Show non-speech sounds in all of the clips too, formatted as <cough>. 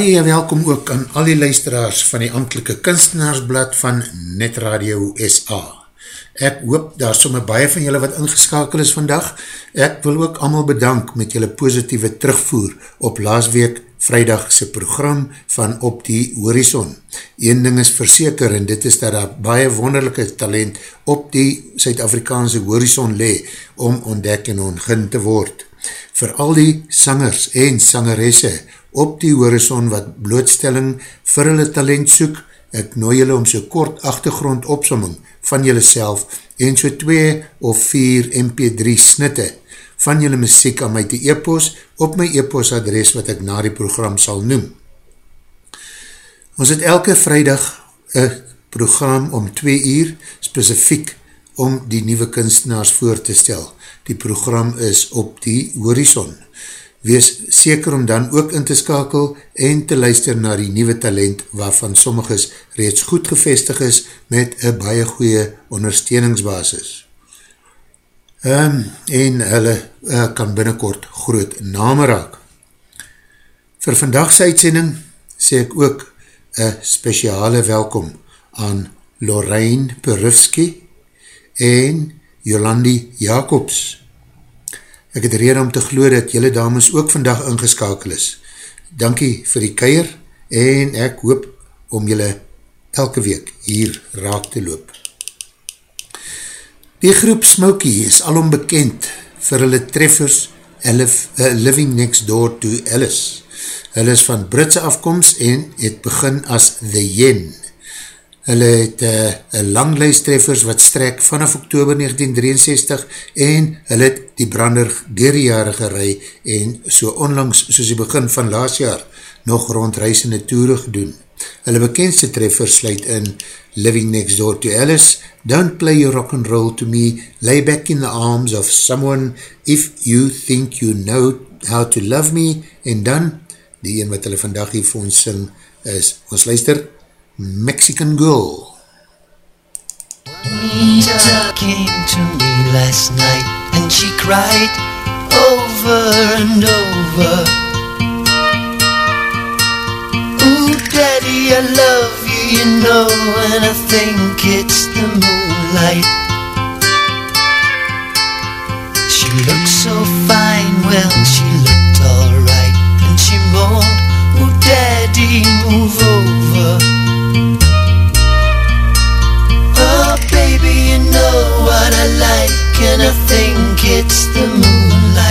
Baie welkom ook aan al die luisteraars van die amtelike kunstenaarsblad van Net Radio SA. Ek hoop daar somme baie van julle wat ingeskakel is vandag. Ek wil ook allemaal bedank met julle positieve terugvoer op laasweek vrijdagse program van Op die Horizon. Een ding is verseker en dit is dat daar baie wonderlijke talent op die Suid-Afrikaanse horizon le om ontdek en ongin te word. Voor al die sangers en sangeresse op die horizon wat blootstelling vir hulle talent soek, ek nooi julle om so kort achtergrond opsomming van julle self en so 2 of 4 mp3 snitte van julle muziek aan my te e-post op my e-post adres wat ek na die program sal noem. Ons het elke vrijdag een program om 2 uur specifiek om die nieuwe kunstenaars voor te stel. Die program is op die horizon wees seker om dan ook in te skakel en te luister na die nieuwe talent waarvan sommiges reeds goed gevestig is met een baie goeie ondersteuningsbasis. Um, en hulle uh, kan binnenkort groot name raak. Voor vandagse uitsending sê ek ook een speciale welkom aan Lorraine Perufsky en Jolandi Jacobs. Ek het reden om te glo dat jylle dames ook vandag ingeskakel is. Dankie vir die keier en ek hoop om jylle elke week hier raak te loop. Die groep Smokey is alom bekend vir hulle treffers uh, Living Next Door to Alice. Hulle is van Britse afkomst en het begin as The Yen. Hulle het uh, lang lijstreffers wat strek vanaf oktober 1963 en hulle het die brander jare gerei en so onlangs soos die begin van laas jaar nog rondreisende toere gedoen. Hulle bekendste treffers sluit in Living Next Door to Alice, Don't Play Your Rock and Roll to Me, Lay Back in the Arms of Someone, If You Think You Know How to Love Me, en dan, die een wat hulle vandag hier vir ons sing, is, ons luister, Mexican Girl. Anita came to me last night and she cried over and over. Ooh, Daddy, I love you, you know, and I think it's the moonlight. She looked so fine, well, she looked alright, and she moaned, Ooh, Daddy, move over. And I think it's the moonlight.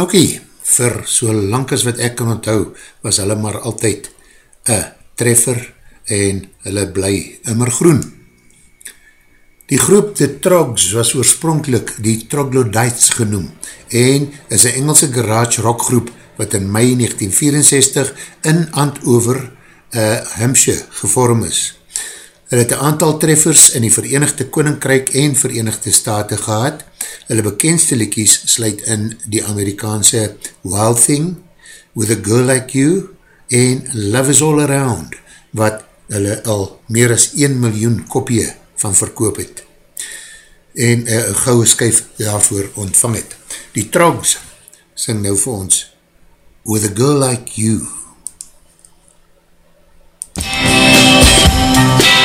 Smokey, vir so lang as wat ek kan onthou, was hulle maar altyd een treffer en hulle bly immer groen. Die groep The Trogs was oorspronkelijk die Troglodytes genoem en is een Engelse garage rockgroep wat in mei 1964 in Andover, uh, Hampshire, gevorm is. Hulle het een aantal treffers in die Verenigde Koninkryk en Verenigde Staten gehad. Hulle bekendste liekies sluit in die Amerikaanse Wild Thing, With a Girl Like You en Love is All Around, wat hulle al meer as 1 miljoen kopie van verkoop het en een gouwe skuif daarvoor ontvang het. Die Trogs sing nou vir ons With a Girl Like You. I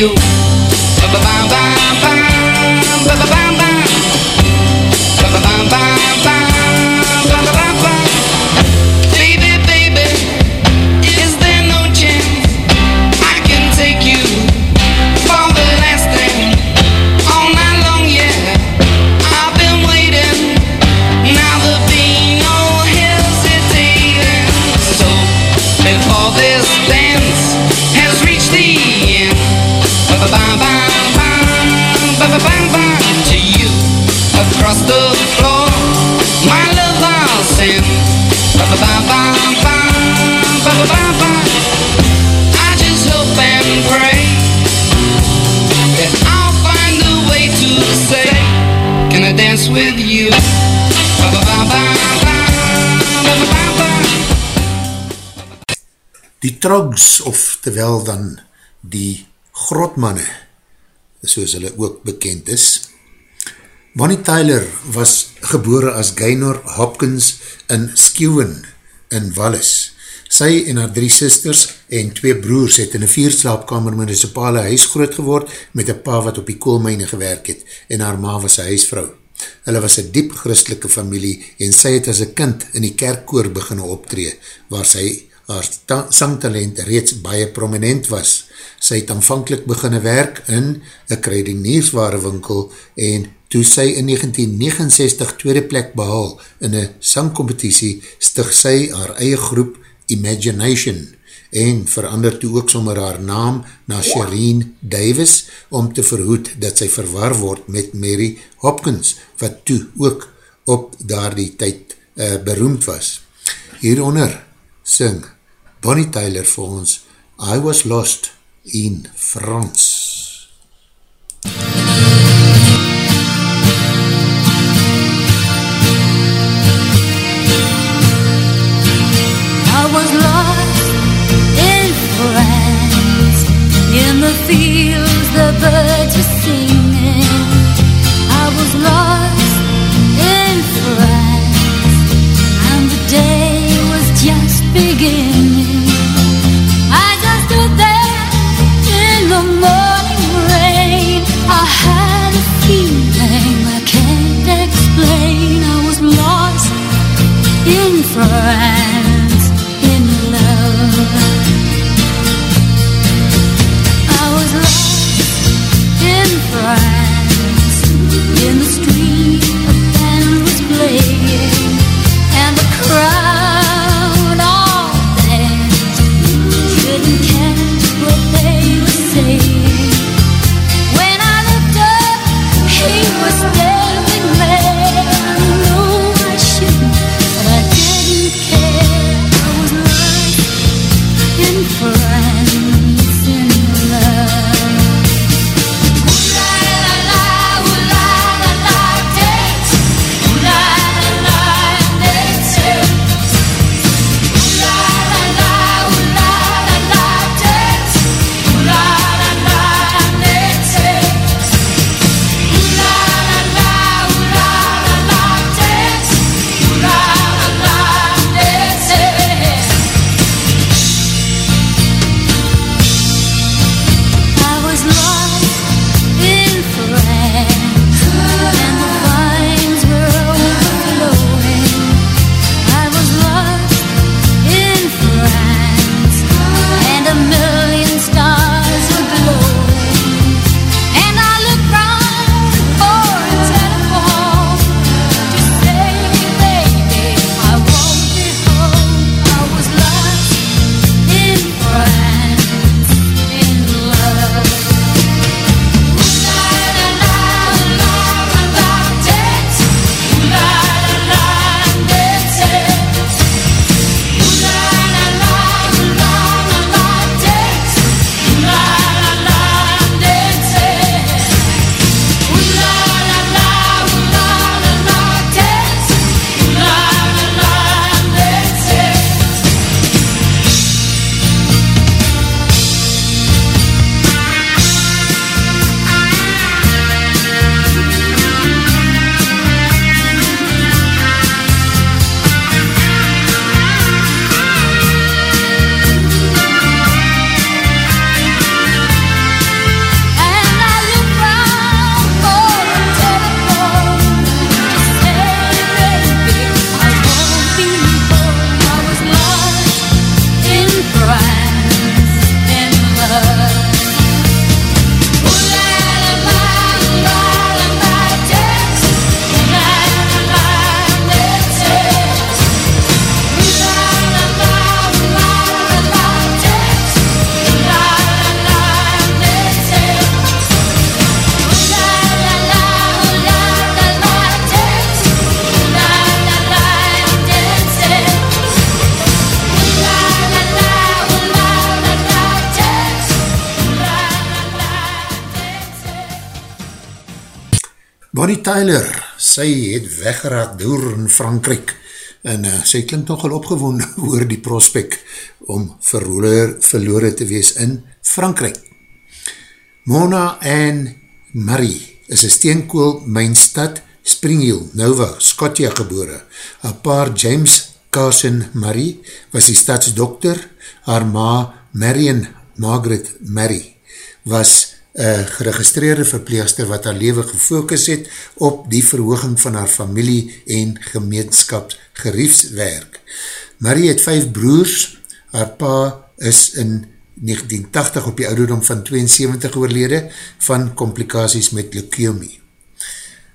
you? Dance with you? Ba-ba-ba-ba-ba, ba-ba-ba-ba. Die Trogs, of terwyl dan die Grotmanne, soos hulle ook bekend is. Bonnie Tyler was gebore as Gaynor Hopkins in Skewen in Wallis. Sy en haar drie sisters en twee broers het in een vierslaapkamer municipale huis groot geword met een pa wat op die koolmijne gewerk het en haar ma was een huisvrou. Hulle was een diep christelike familie en sy het as een kind in die kerkkoor beginne optree, waar sy haar sangtalent reeds baie prominent was. Sy het aanvankelijk beginne werk in een kruidenierswarewinkel en toe sy in 1969 tweede plek behaal in een sangcompetitie stig sy haar eie groep Imagination en verander toe ook sommer haar naam na Shireen Davis om te verhoed dat sy verwar word met Mary Hopkins, wat toe ook op daar die tyd uh, beroemd was. Hieronder sing Bonnie Tyler vir ons I Was Lost in France. begin. Tyler, sy het weggeraak door in Frankrijk en uh, sy klink nogal opgewonde <laughs> oor die prospect om verloor, verloore te wees in Frankrijk. Mona en Marie is een steenkool mijnstad Springhill, Nova, Scotia gebore. Haar paar James Carson Marie was die stadsdokter, haar ma Marion Margaret Marie was uh, geregistreerde verpleegster wat haar leven gefokus het op die verhooging van haar familie en gemeenskapsgeriefswerk. Marie het vijf broers, haar pa is in 1980 op die ouderdom van 72 oorlede van complicaties met leukemie.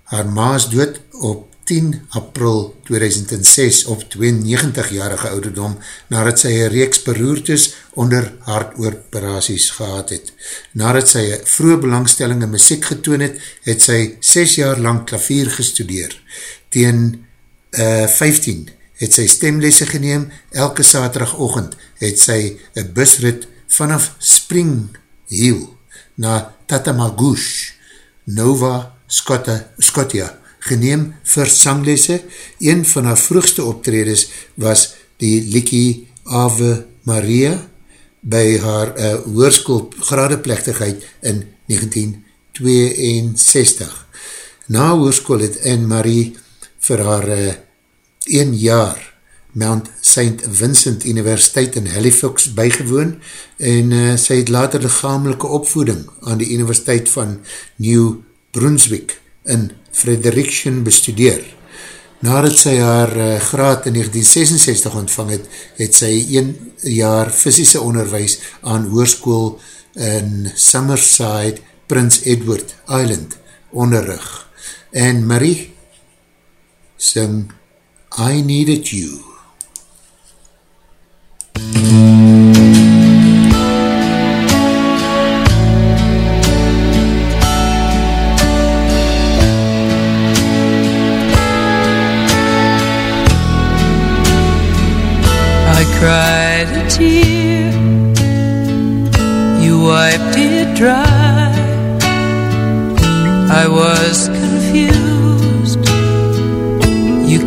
Haar ma is dood op 10 april 2006 op 92-jarige ouderdom nadat sy een reeks beroertes onder hartooperaties gehad het. Nadat sy een vroege belangstelling in muziek getoon het, het sy 6 jaar lang klavier gestudeer. Tegen uh, 15 het sy stemlesse geneem, elke saterdagochtend het sy een busrit vanaf Spring Hill na Tatamagouche, Nova Scotia, Scotia geneem vir sanglese. Een van haar vroegste optredes was die Likie Ave Maria by haar uh, hoorskool gradeplechtigheid in 1962. Na hoorskool het Anne-Marie vir haar uh, een jaar Mount St. Vincent Universiteit in Halifax bygewoon en uh, sy het later lichamelike opvoeding aan die Universiteit van New Brunswick in Fredericton bestudeer. Nadat sy haar uh, graad in 1966 ontvang het, het sy een jaar fysische onderwijs aan hoorskoel in Summerside, Prince Edward Island onderrug. En Marie sing I Needed You. I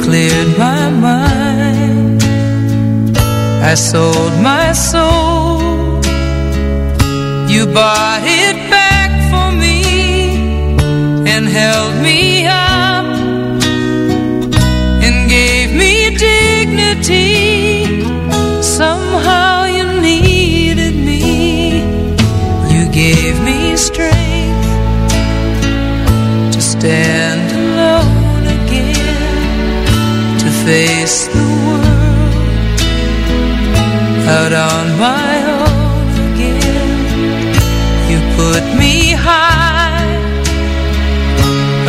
cleared my mind. I sold my soul, you bought it back for me and held me up and gave me dignity. Somehow you needed me. You gave me strength to stand face the world out on my own again. You put me high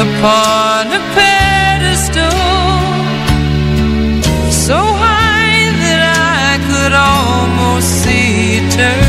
upon a pedestal so high that I could almost see eternity.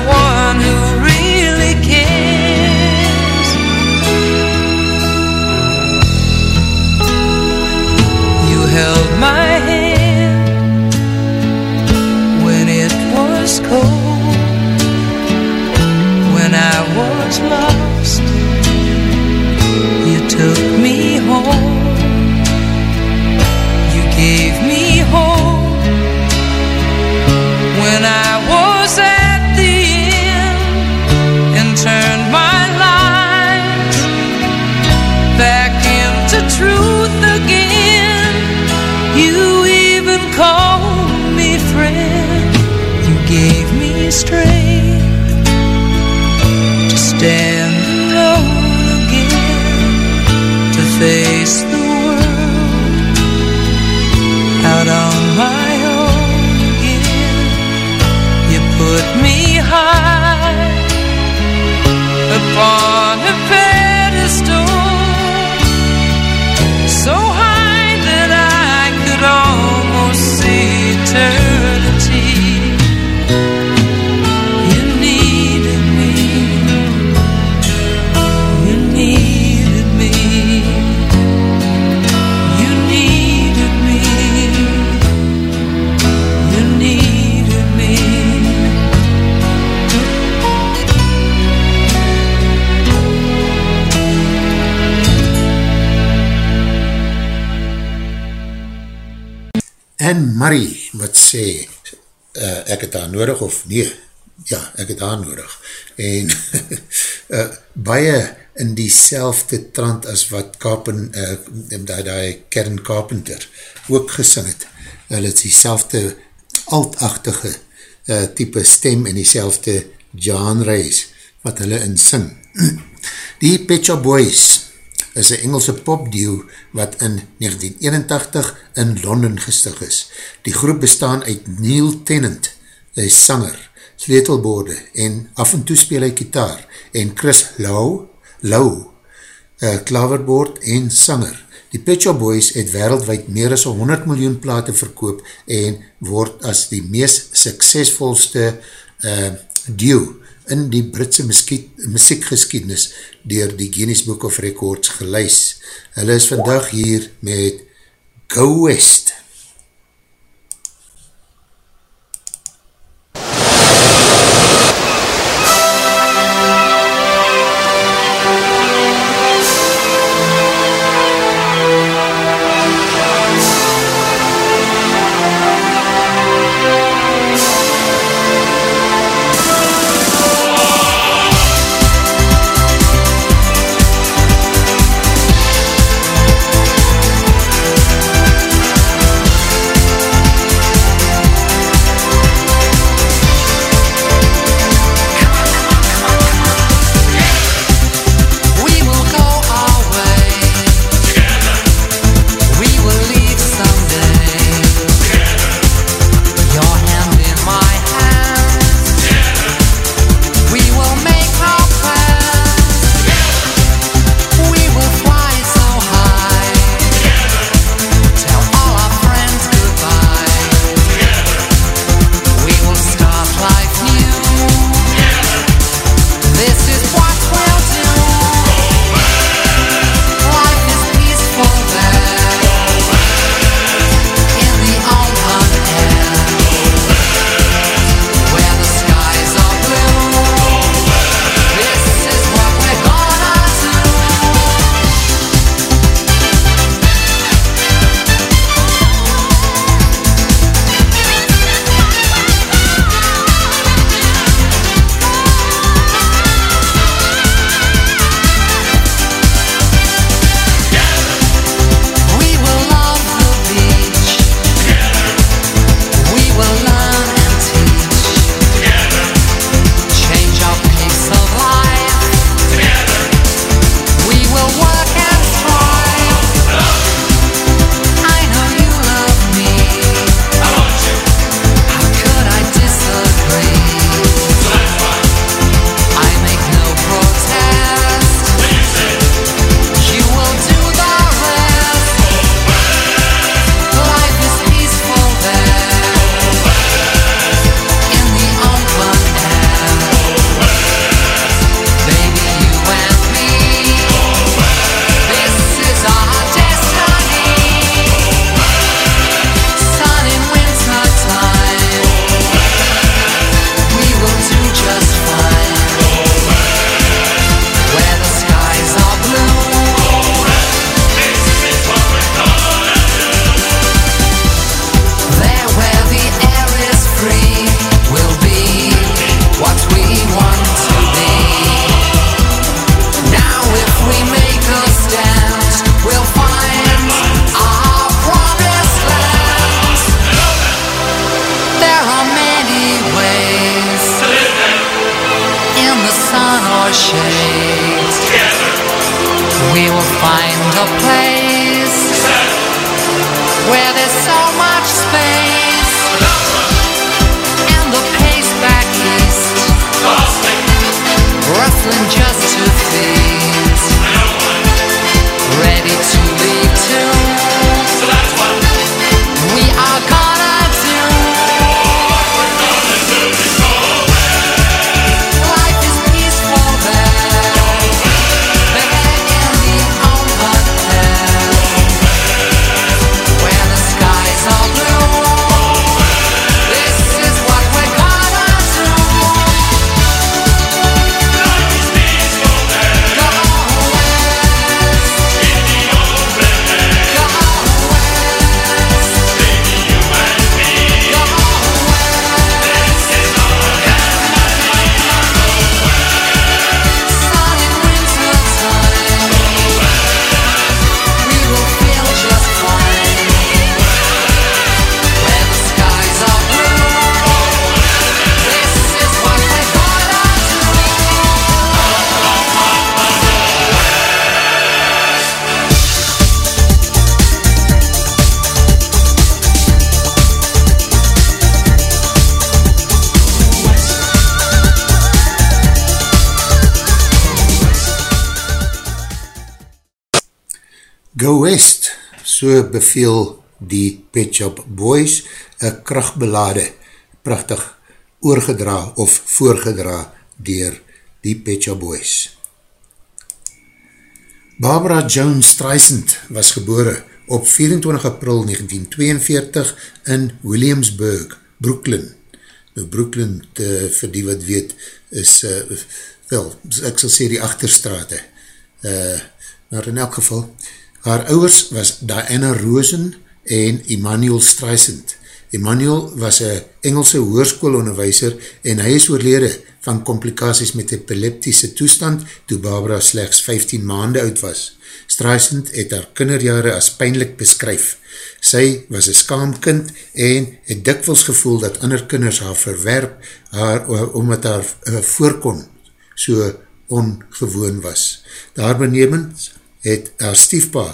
upon Marie, wat sê, uh, ek het haar nodig of nee, ja, ek het haar nodig. En uh, <laughs> baie in die selfde trant as wat Carpen, uh, die, die Kern Carpenter ook gesing het. Hulle het die selfde altachtige uh, type stem en die selfde genres wat hulle in sing. <clears throat> Die Pet Shop Boys is een Engelse popduo wat in 1981 in Londen gestig is. Die groep bestaan uit Neil Tennant, die sanger, sleutelborde en af en toe speel hy kitaar en Chris Lau, Lau, uh, klaverbord en sanger. Die Pet Shop Boys het wereldwijd meer as 100 miljoen plate verkoop en word as die meest suksesvolste uh, duo in die Britse muziekgeschiedenis dier die Guinness Book of Records geluis. Hulle is vandag hier met Go West. So beveel die Pet Shop Boys, een krachtbelade, prachtig oorgedra of voorgedra dier die Pet Shop Boys. Barbara Jones Streisand was gebore op 24 april 1942 in Williamsburg, Brooklyn. Nou Brooklyn, te, vir die wat weet, is, uh, wel, ek sal sê die achterstrate. Uh, maar in elk geval, haar ouwers was Diana Rosen en Emmanuel Streisand. Emmanuel was een Engelse hoerskoolonderwijzer en hy is oorlede van complicaties met epileptische toestand toe Barbara slechts 15 maande oud was. Streisand het haar kinderjare as pijnlik beskryf. Sy was een skaamkind en het dikwels gevoel dat ander kinders haar verwerp haar, omdat haar uh, voorkom so ongewoon was. Daar benemend het haar stiefpa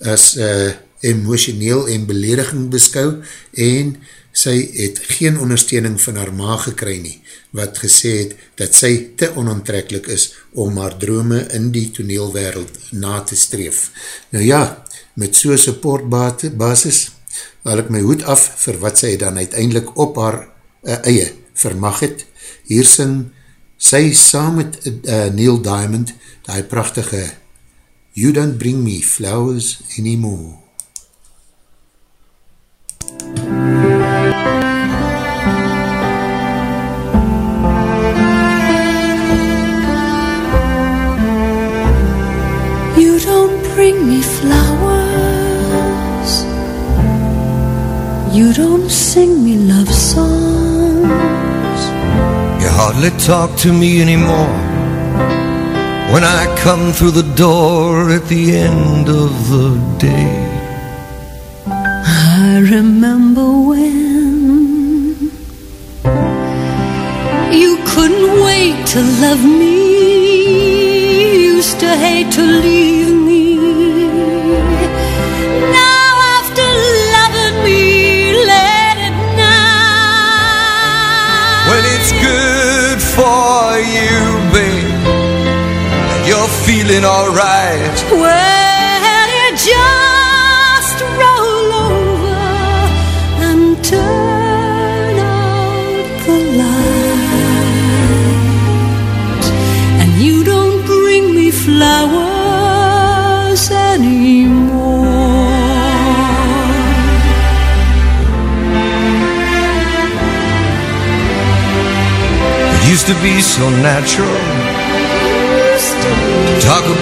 as uh, emotioneel en belediging beskou en sy het geen ondersteuning van haar ma gekry nie, wat gesê het dat sy te onontrekkelijk is om haar drome in die toneelwereld na te streef. Nou ja, met so'n supportbasis haal ek my hoed af vir wat sy dan uiteindelik op haar uh, eie vermag het. Hier sing sy saam met uh, Neil Diamond die prachtige You don't bring me flowers anymore. You don't bring me flowers. You don't sing me love songs. You hardly talk to me anymore when I come through the door at the end of the day. I remember when you couldn't wait to love me, used to hate to leave me. Feeling alright. Well, you just roll over and turn out the light. And you don't bring me flowers anymore. It used to be so natural.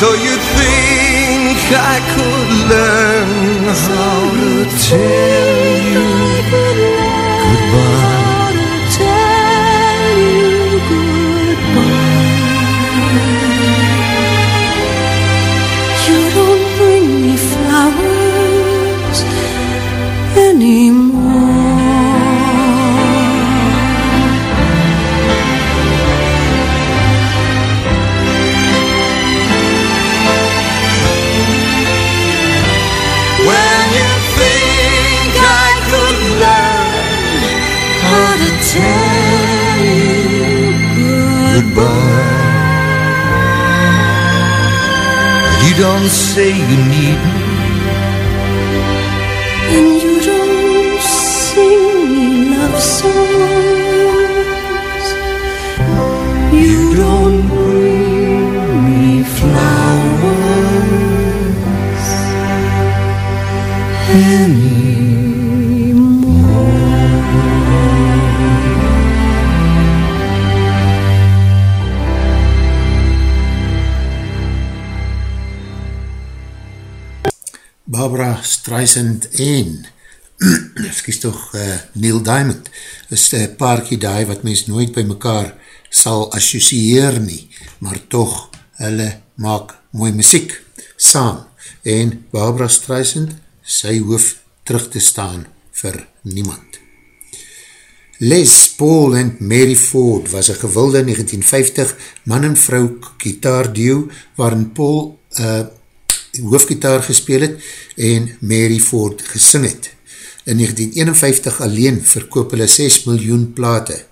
So you think I could learn how to tell you goodbye? Goodbye. You don't say you need me, And you don't sing me love songs. You don't bring me flowers anymore. Streisand en <clears throat> excuse toch uh, Neil Diamond is een paarkie daai wat mens nooit by mekaar sal associeer nie, maar toch hulle maak mooi muziek saam. en Barbara Streisand, sy hoef terug te staan vir niemand. Les Paul en Mary Ford was een gewilde 1950 man en vrou gitaarduo waarin Paul uh, hoofgitaar gespeel het en Mary Ford gesing het. In 1951 alleen verkoop hulle 6 miljoen plate.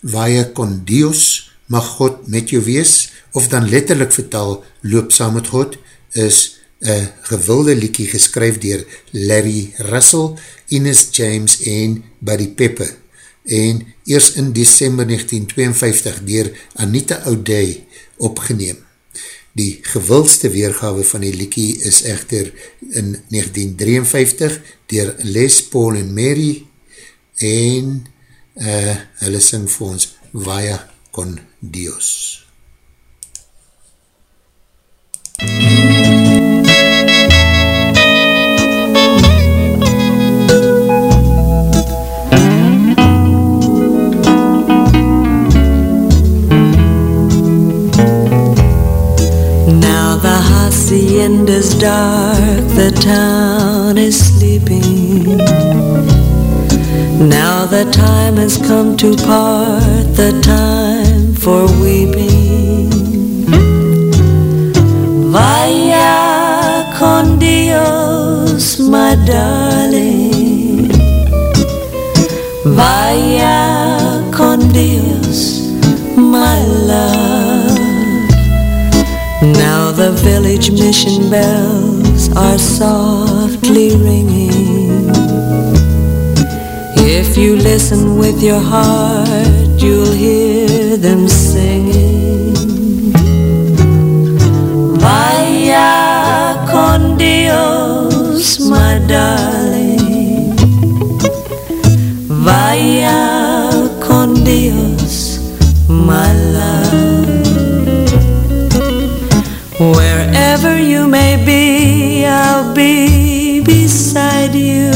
Waie kon Dios, mag God met jou wees, of dan letterlijk vertaal, loop saam met God, is een gewilde liekie geskryf dier Larry Russell, Ines James en Buddy Pepper. En eers in december 1952 dier Anita O'Day opgeneem. Die gewildste weergawe van die liekie is echter in 1953 dier Les Paul en Mary en uh, hulle sing vir ons Vaya con Dios. Now hacienda's dark, the town is sleeping. Now the time has come to part, the time for weeping. Vaya con Dios, my darling. Village mission bells are softly ringing. If you listen with your heart, you'll hear them singing. Vaya con Dios, my darling. Vaya con Dios, my Wherever you may be, I'll be beside you.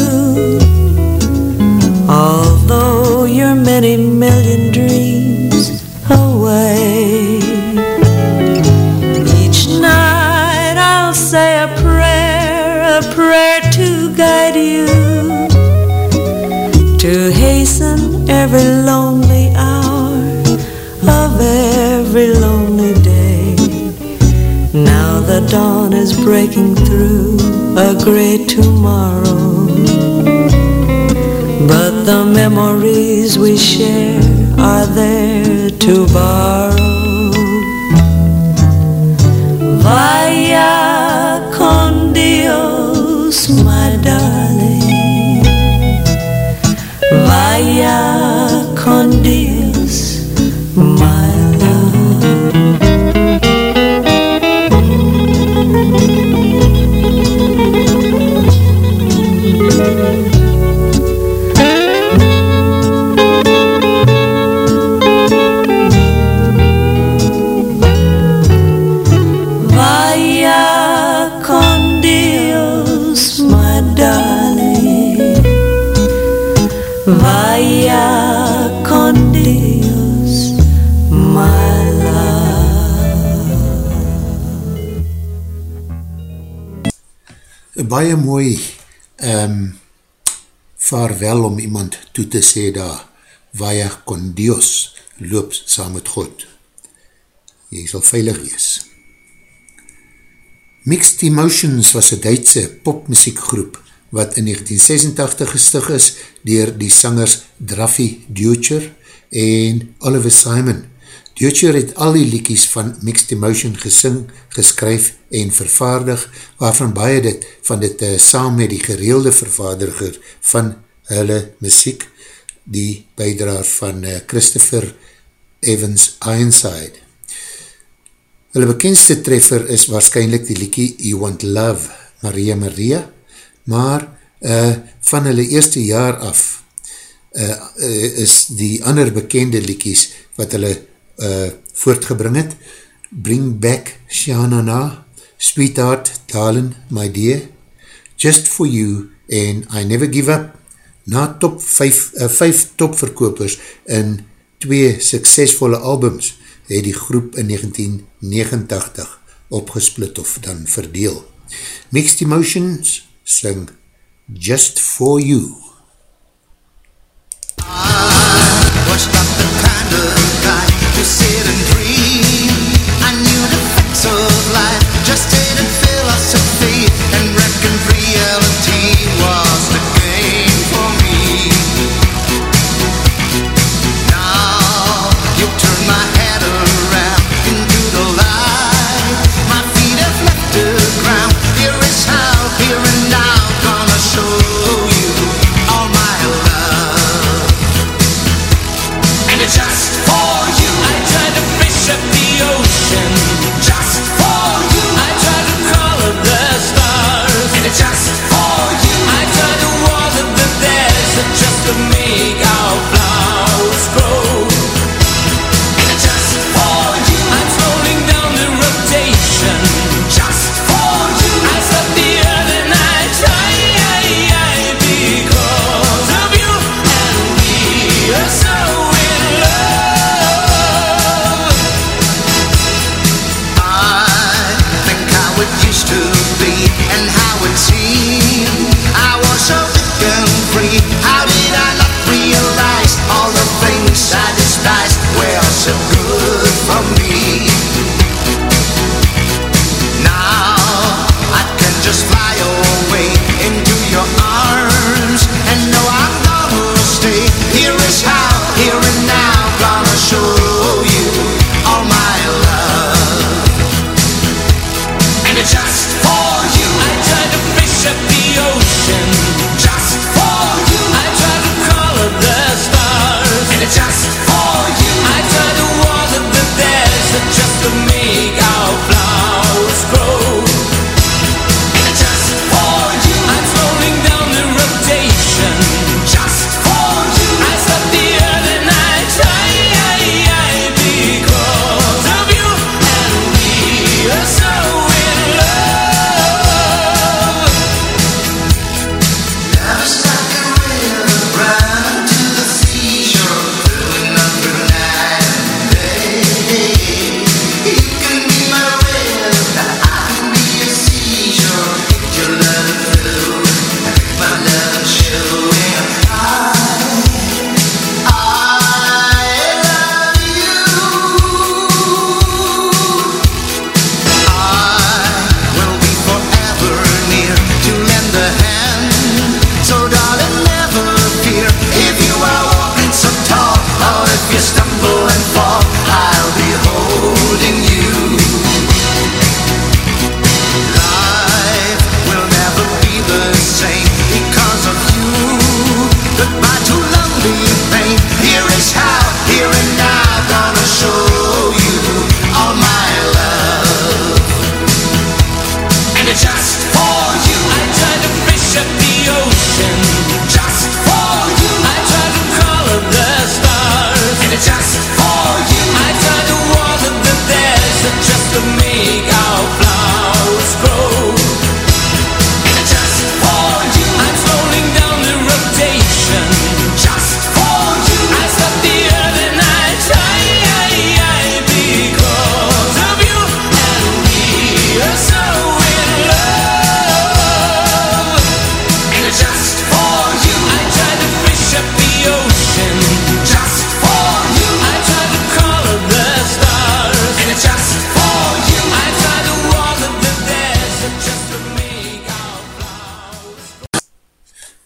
Although you're many million dreams away. Each night I'll say a prayer, a prayer to guide you. To hasten every lonely is breaking through a great tomorrow. But the memories we share are there to borrow. Vaya con Dios, my darling. Vaya con Dios, baie mooi um, vaarwel om iemand toe te sê daar, Vaya con Dios, loop saam met God. Jy sal veilig wees. Mixed Emotions was een Duitse popmusiekgroep wat in 1986 gestig is dier die sangers Draffy Deutscher en Oliver Simon. Deutscher het al die liekies van Mixed Emotion gesing, geskryf en vervaardig, waarvan baie dit van dit uh, saam met die gereelde vervaardiger van hulle muziek, die bijdraar van uh, Christopher Evans Ironside. Hulle bekendste treffer is waarschijnlijk die liekie You Want Love, Maria Maria, maar uh, van hulle eerste jaar af uh, is die ander bekende liekies wat hulle uh, voortgebring het, Bring Back Shanana, Sweetheart, Darling, My Dear, Just For You en I Never Give Up na top 5, uh, 5 topverkopers in twee suksesvolle albums het die groep in 1989 opgesplit of dan verdeel. Mixed Emotions sing Just For You. I washed up the kind of guy who sit and dream I knew the facts of life just in a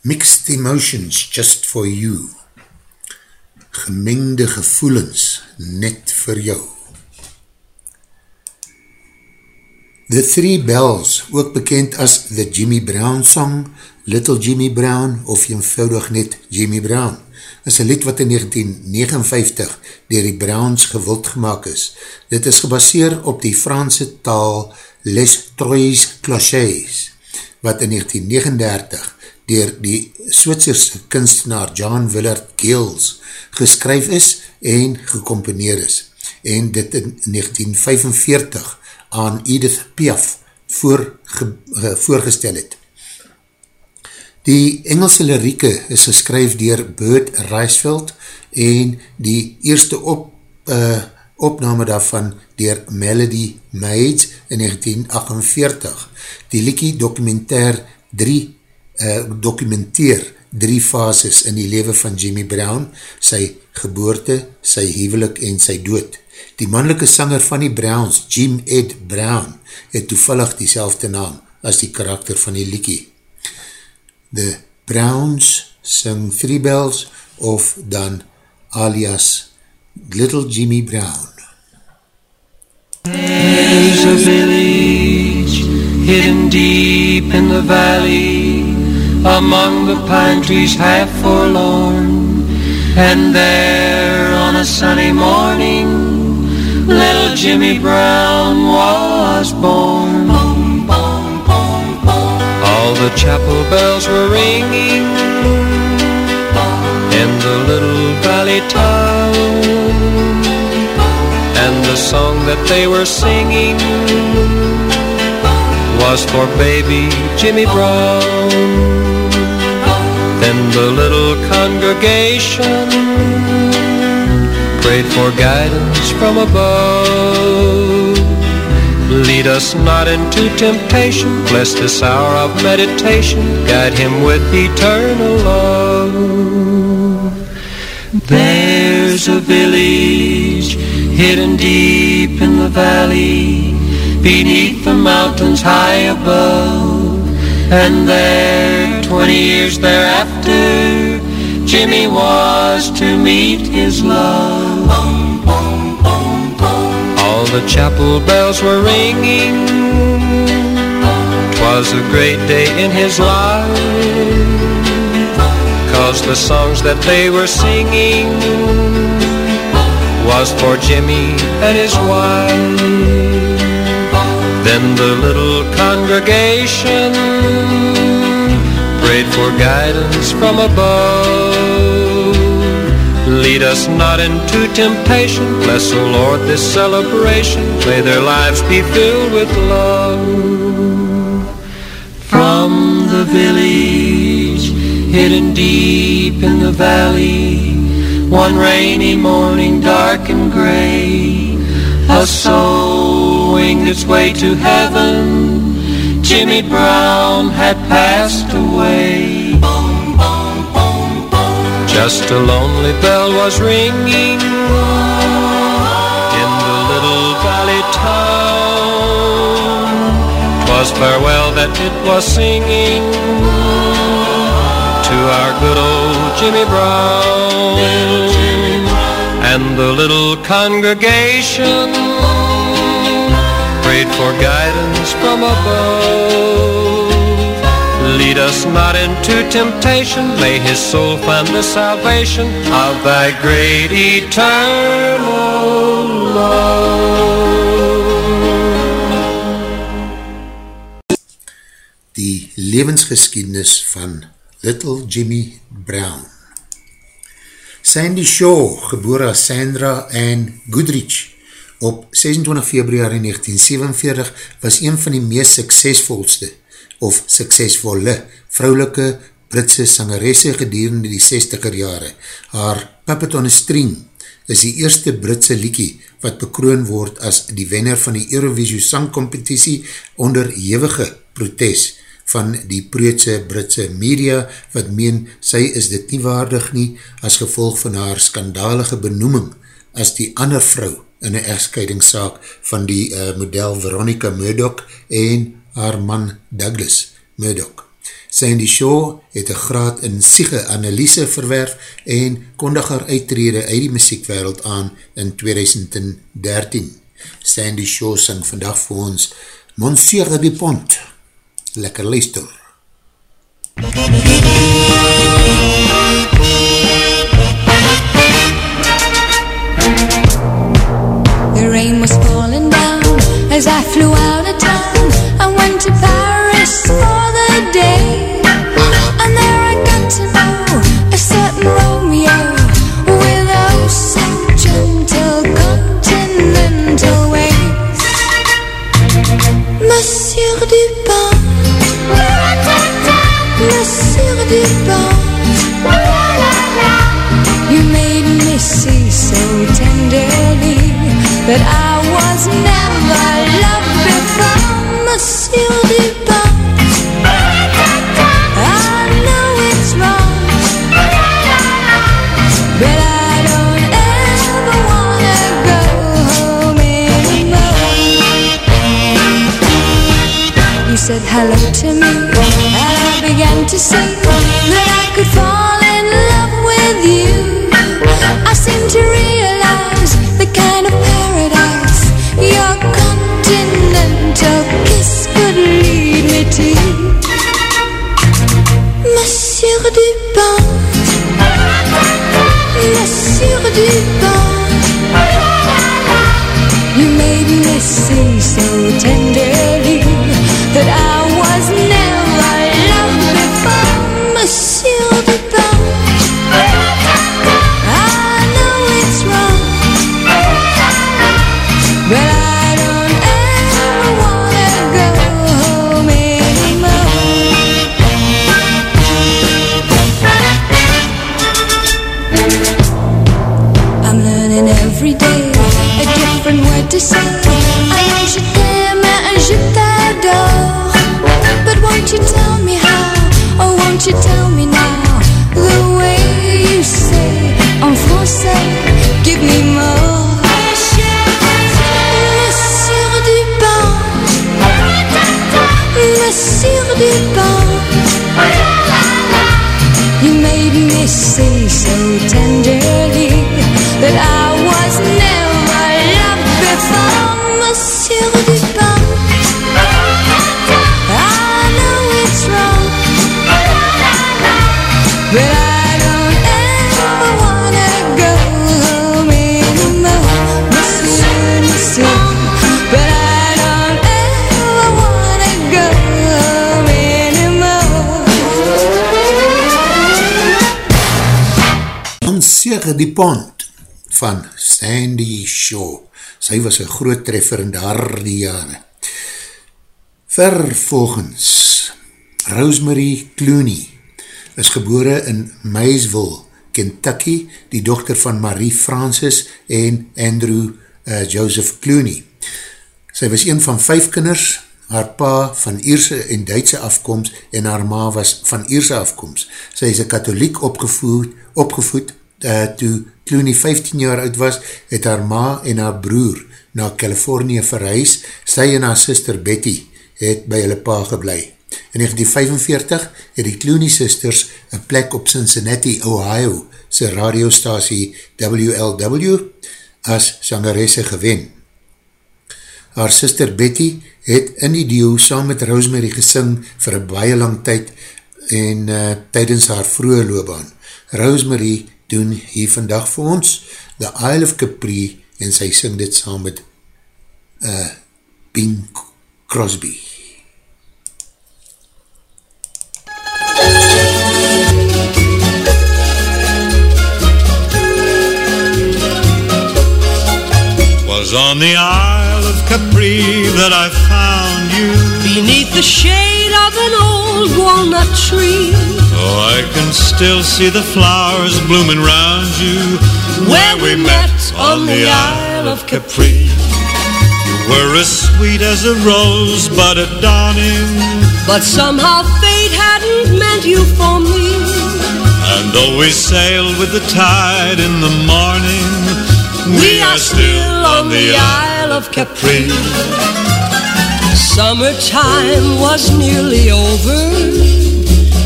Mixed Emotions Just For You Gemengde Gevoelens Net Vir Jou The Three Bells, ook bekend as The Jimmy Brown Song, Little Jimmy Brown of eenvoudig net Jimmy Brown, is een lied wat in 1959 dier die Browns gewild gemaakt is. Dit is gebaseer op die Franse taal Les Trois Clochets, wat in 1939 dier die Switserse kunstenaar John Willard Gales geskryf is en gecomponeer is en dit in 1945 aan Edith Piaf voor, ge, uh, eh, voorgestel het. Die Engelse lirieke is geskryf dier Bert Reisveld en die eerste op, uh, opname daarvan dier Melody Maids in 1948. Die liekie documentair 3 uh, documenteer drie fases in die leven van Jimmy Brown, sy geboorte, sy hevelik en sy dood. Die mannelike sanger van die Browns, Jim Ed Brown, het toevallig die naam as die karakter van die liekie. The Browns sing Three Bells of dan alias Little Jimmy Brown. There's a village hidden deep in the valley among the pine trees half forlorn. And there on a sunny morning little Jimmy Brown was born. All the chapel bells were ringing in the little valley town. And the song that they were singing was for baby Jimmy Brown. Then the little congregation prayed for guidance from above. Lead us not into temptation, bless this hour of meditation, guide him with eternal love. There's a village hidden deep in the valley, beneath the mountains high above. And there, twenty years thereafter, Jimmy was to meet his love. All the chapel bells were ringing. Twas a great day in his life. Cause the songs that they were singing was for Jimmy and his wife. Then the little congregation prayed for guidance from above. Lead us not into temptation, bless, O Lord, this celebration. May their lives be filled with love. From the village hidden deep in the valley, one rainy morning, dark and gray, a soul its way to heaven. Jimmy Brown had passed away. Just a lonely bell was ringing in the little valley town. 'Twas farewell that it was singing to our good old Jimmy Brown. And the little congregation prayed for guidance from above. Lead us not into temptation, may his soul find the salvation of thy great eternal love. Die levensgeschiedenis van Little Jimmy Brown. Sandy Shaw, geboor as Sandra Ann Goodrich, op 26 februari 1947, was een van die meest suksesvolste of suksesvolle vrouwelike Britse sangeresse gedurende die 60er jare. Haar Puppet on a String is die eerste Britse liekie wat bekroon word as die wenner van die Eurovisie sangcompetitie onder hewige protest van die preutse Britse media wat meen sy is dit nie waardig nie as gevolg van haar skandalige benoeming as die ander vrou in een echtscheidingssaak van die uh, model Veronica Murdoch en haar man Douglas Murdoch. Sandy Shaw het een graad in siege analyse verwerf en kondig haar uittrede uit die muziekwereld aan in 2013. Sandy Shaw sing vandag vir ons Monsieur de Pont. Lekker luister. The rain was falling down as I flew out of town. I went to Paris for the day. that I was never loved before, Monsieur I know it's wrong, but I don't ever wanna go home anymore. You said hello to me, and I began to see that I could fall in love with you. To. Monsieur Dupin, Monsieur Dupin, you made me see so tenderly to say. Die pond van Sandy Shaw. Sy was een groot treffer in daardie jare. Vervolgens, Rosemary Clooney is gebore in Maysville, Kentucky, die dochter van Marie Francis en Andrew uh, Joseph Clooney. Sy was een van vijf kinders, haar pa van Ierse en Duitse afkomst en haar ma was van Ierse afkomst. Sy is een katholiek opgevoed, opgevoed uh, toe Clooney 15 jaar oud was, het haar ma en haar broer na Californië verhuis, sy en haar sister Betty het by hulle pa geblei. In 1945 het die Clooney sisters een plek op Cincinnati, Ohio, sy radiostasie WLW as sangeresse gewen. Haar sister Betty het in die duo saam met Rosemary gesing vir een baie lang tyd en uh, tydens haar vroege loopbaan. Rosemary doen hier vandag vir ons The Isle of Capri en sy sing dit saam met uh, Bing Crosby. Was on the Isle of Capri that I found you. Beneath the shade of an old walnut tree, Oh, I can still see the flowers blooming round you. where we met on the Isle of Capri. You were as sweet as a rose, but at dawning. But somehow fate hadn't meant you for me. And though we sailed with the tide in the morning, We are still on the Isle of Capri. Summertime was nearly over.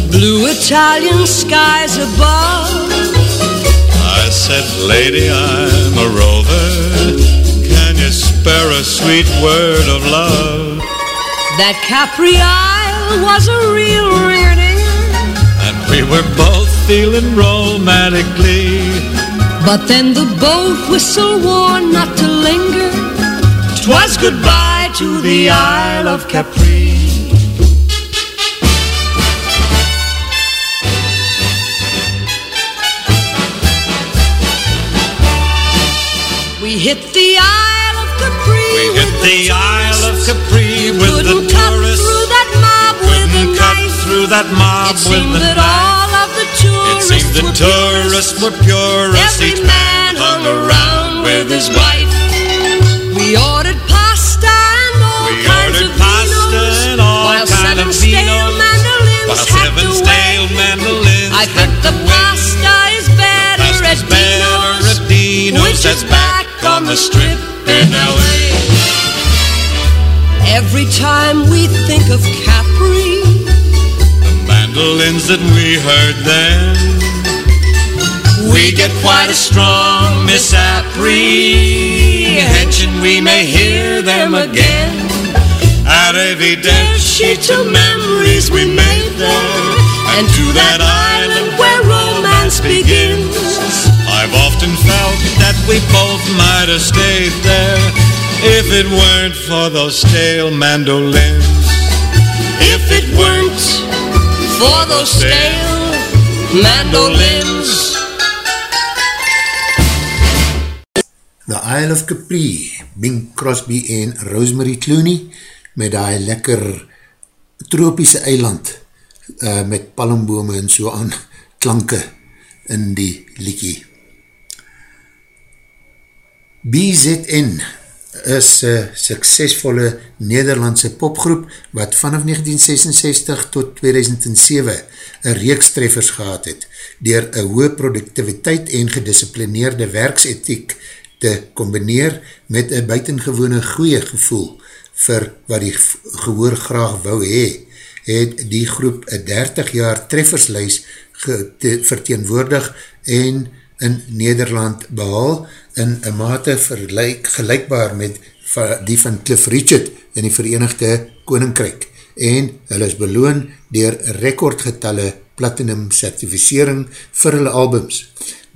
Blue Italian skies above. I said, Lady, I'm a rover. Can you spare a sweet word of love? That Capri Isle was a real rearding. And we were both feeling romantically. But then the boat whistle warned not to linger. Twas goodbye to the Isle of Capri. We hit the Isle of Capri. We hit with the Isle of Capri with the tourists. through that mob with a knife. through that mob It with the that knife. all of the tourists. It seemed the tourists were purists. Every Each man hung around with his wife. We ordered seven stale mandolins I think the pasta is better at Dino's, Dino's. which is back on the strip in L.A. Every time we think of Capri The mandolins that we heard then. We get quite a strong misapprehension we may hear them again. At every death sheet to memories we made there, and to that island where romance begins. I've often felt that we both might have stayed there if it weren't for those stale mandolins. If it weren't For those stale mandolins. The Isle of Capri, Bing Crosby en Rosemary Clooney, met die lekker tropiese eiland, uh, met palmbome en so aan klanke in die liekie. BZN is een suksesvolle Nederlandse popgroep wat vanaf 1966 tot 2007 een reeks treffers gehad het, door een hoge productiviteit en gedisciplineerde werksethiek te combineer met een buitengewone goeie gevoel vir wat die gehoor graag wou hee, het die groep een 30 jaar treffersluis verteenwoordig en in Nederland behaal in een mate verlijk, gelijkbaar met die van Cliff Richard in die Verenigde Koninkryk en hulle is beloon dier rekordgetalle platinum certificering vir hulle albums.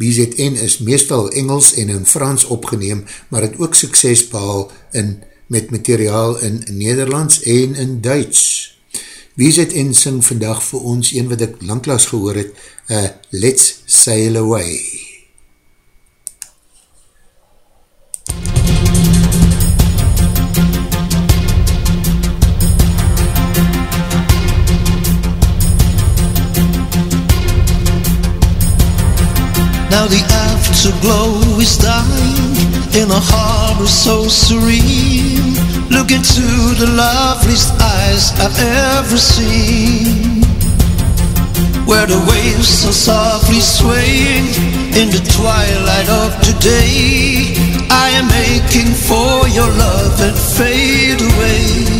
BZN is meestal Engels en in Frans opgeneem, maar het ook sukses behaal in, met materiaal in Nederlands en in Duits. BZN sing vandag vir ons een wat ek langklaas gehoor het, uh, Let's Sail Away. Now the afterglow is dying in a harbor so serene. Look into the loveliest eyes I've ever seen. Where the waves are softly swaying in the twilight of today. I am aching for your love and fade away.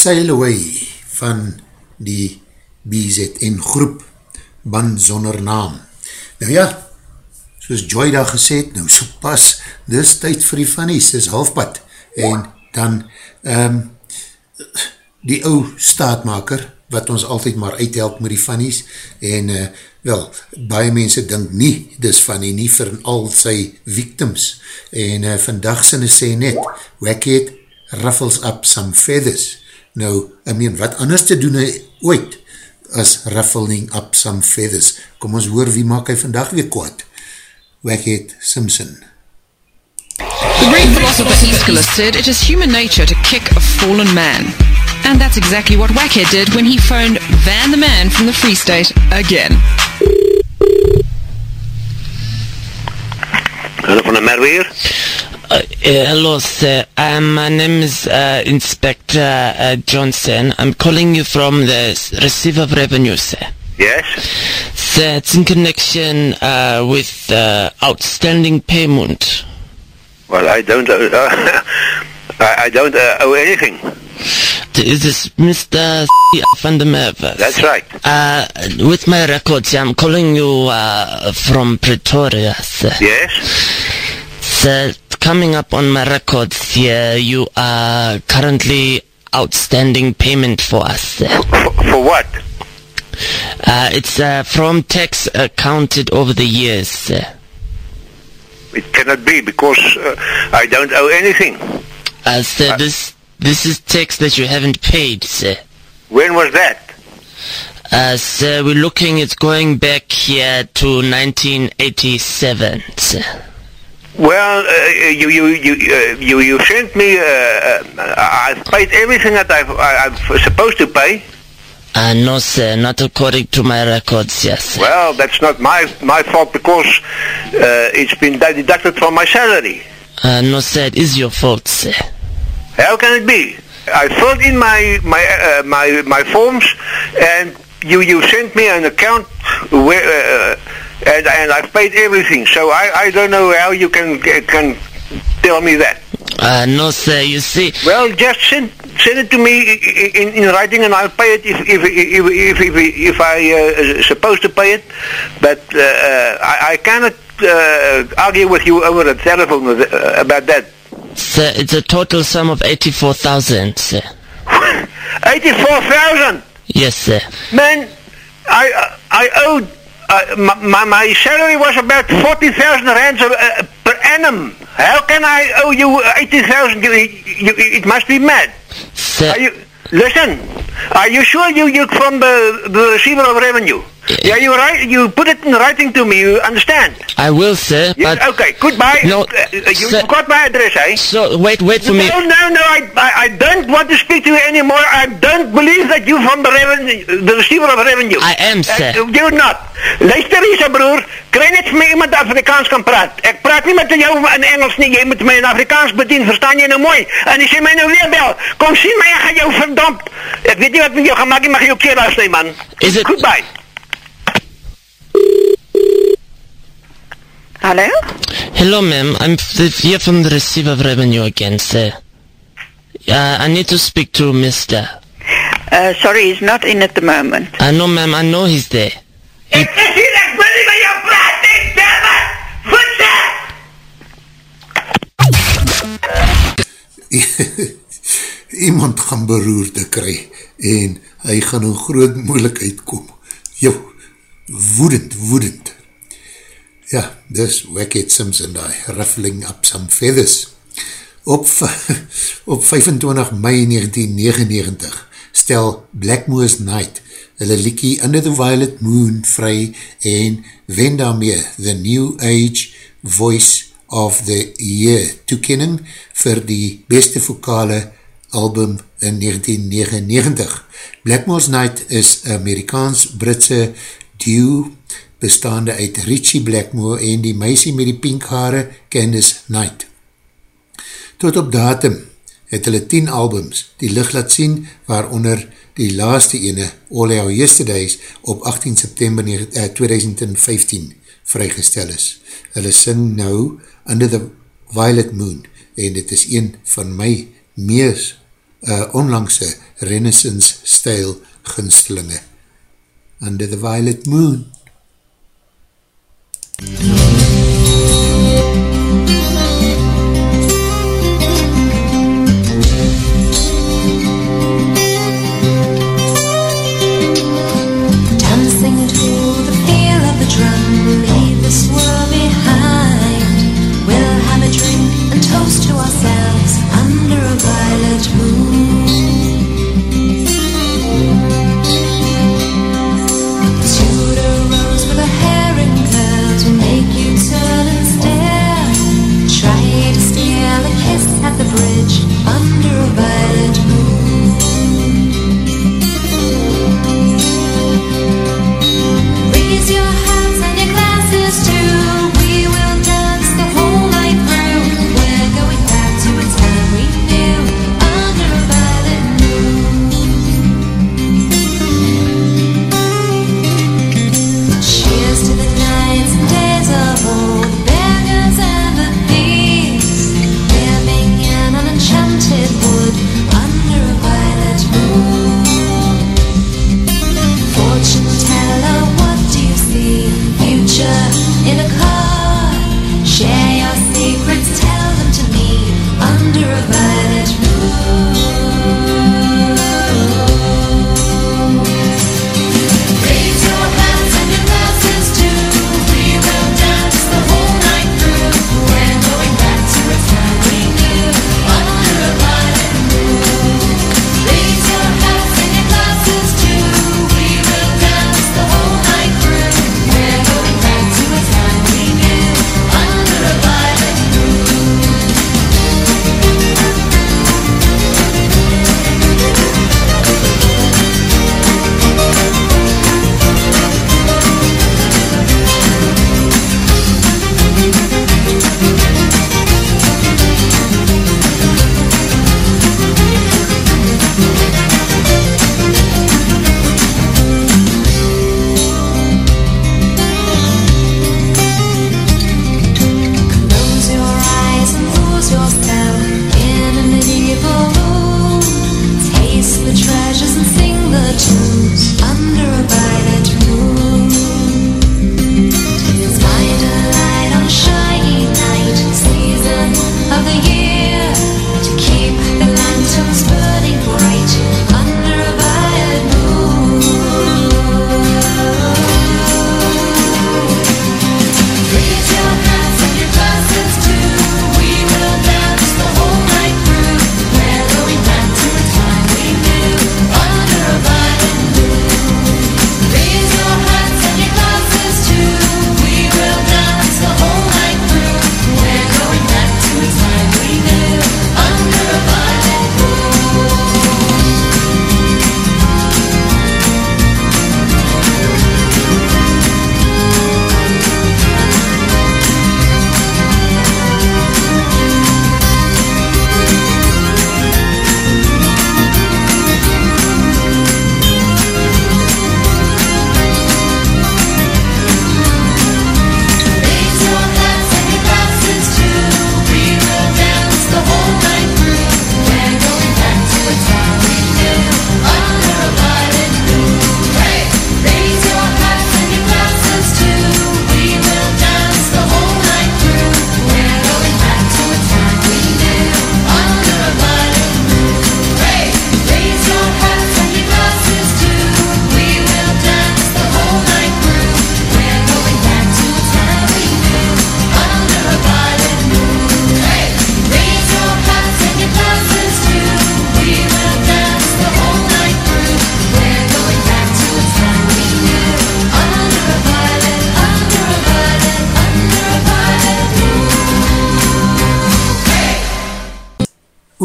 Sail Away van die BZN groep, band zonder naam. Nou ja, soos Joy daar gesê het, nou so pas, dis tyd vir die funnies, dis halfpad, en dan um, die ou staatmaker, wat ons altyd maar uithelp met die funnies, en uh, wel, baie mense dink nie, dis funny nie vir al sy victims, en uh, vandag sinne sê net, Wackhead ruffles up some feathers, nou, I mean, wat anders te doen hy ooit, as ruffling up some feathers, kom ons hoor wie maak hy vandag weer kwaad, Wackhead Simpson. The great philosopher Aeschylus said it is human nature to kick a fallen man. And that's exactly what Wackhead did when he phoned Van the Man from the Free State again. Hallo van der Merwe hier. Uh, uh, hello, sir. Um, my name is uh, Inspector uh, Johnson. I'm calling you from the Receiver of Revenue, sir. Yes? Sir, it's in connection uh, with uh, outstanding payment. Well, I don't owe, uh, <laughs> I, I don't uh, owe anything. Is this Mr. van der Merwe? That's right. Uh, with my records, I'm calling you uh, from Pretoria, sir. Yes? Sir, coming up on my records here, you are currently outstanding payment for us. For, for what? Uh, it's uh, from tax accounted over the years. It cannot be because uh, I don't owe anything. Uh, sir, this this is tax that you haven't paid, sir. When was that? Uh, sir, we're looking, it's going back here to 1987, sir. Well, uh, you you you uh, you you sent me. Uh, uh, I've paid everything that I've I, I've supposed to pay. Uh, no, sir, not according to my records, yes. Well, that's not my my fault because uh, it's been deducted from my salary. Uh, no, sir, it is your fault, sir. How can it be? I filled in my my uh, my my forms, and you you sent me an account where, uh, and and I've paid everything. So I I don't know how you can can tell me that. Uh, no, sir, you see... Well, just send send it to me in, in writing, and I'll pay it if if if if, if, if I uh, supposed to pay it. But uh, uh, I, I cannot uh, argue with you over the telephone uh, about that. Sir, it's a total sum of 84,000, sir. <laughs> Eighty-four thousand. Yes, sir. Man, I I owed uh, my, my salary was about forty thousand rands uh, per annum. How can I owe you eighty thousand? You, you, it must be mad. Sir. Are you listen? Are you sure you you from the the receiver of revenue? Yeah, you right. You put it in writing to me. You understand? I will, sir, You- but... okay, goodbye. No, Uh, you sir- got my address, eh? So, wait, wait for me. No, no, no, I, I, I don't want to speak to you anymore. I don't believe that you from the revenue, the receiver of revenue. I am, sir. Uh, you're not. Luister eens, broer. Kry net my iemand Afrikaans kan praat. Ek praat nie met jou in Engels nie. Jy moet my in Afrikaans bedien. Verstaan jy nou mooi? En as jy my nou weer bel, kom sien my, ek gaan jou verdomp. Ek weet nie wat met jou gaan maak nie, mag jy jou keer afsny, man. Is it... Goodbye. Hello? Hello, ma'am. I'm f- here from the receiver of revenue again, sir. Uh, I need to speak to Mister. Uh, sorry, he's not in at the moment. I know, ma'am. I know he's there. <laughs> Jou <laughs> iemand gaan beroerde kry en hy gaan in groot moeilikheid kom. Jo, woedend, woedend. Ja, dis Wackhead Simpson die, ruffling up some feathers. Op, <laughs> op 25 mei 1999 stel Blackmore's Night hulle liekie Under the Violet Moon vry en wen daarmee The New Age Voice of the Year toekenning vir die beste vokale album in 1999. Blackmore's Night is Amerikaans-Britse duo bestaande uit Richie Blackmore en die meisie met die pink haare Candice Knight. Tot op datum het hulle 10 albums die licht laat sien waaronder die laaste ene All Our Yesterdays op 18 september 2015 eh, vrygestel is. Hulle sing nou Under the Violet Moon en dit is een van my mees uh, onlangse renaissance stijl gunstelinge. Under the Violet Moon Thank you.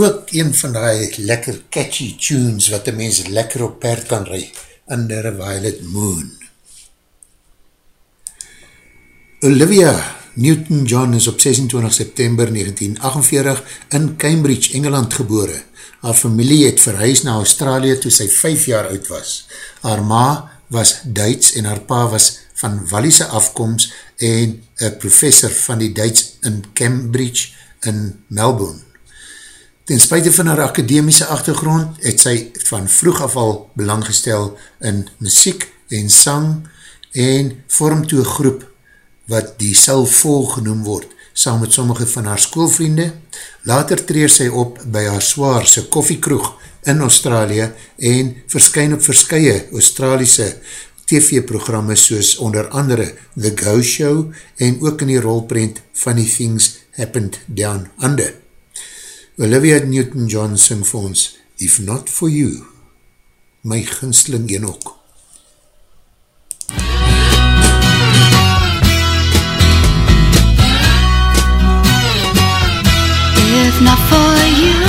ook een van die lekker catchy tunes wat een mens lekker op perd kan rij, Under a Violet Moon. Olivia Newton-John is op 26 september 1948 in Cambridge, Engeland gebore. Haar familie het verhuis na Australië toe sy 5 jaar oud was. Haar ma was Duits en haar pa was van Wallise afkomst en een professor van die Duits in Cambridge in Melbourne. Ten spuite van haar akademiese achtergrond het sy van vroeg af al belang gestel in muziek en sang en vorm toe een groep wat die Vol genoem word, saam met sommige van haar schoolvriende. Later treer sy op by haar zwaarse koffiekroeg in Australië en verskyn op verskye Australiese TV-programme soos onder andere The Go Show en ook in die rolprint Funny Things Happened Down Under. Olivia Newton-John sing vir ons If Not For You, my ginsling een ook. If not for you,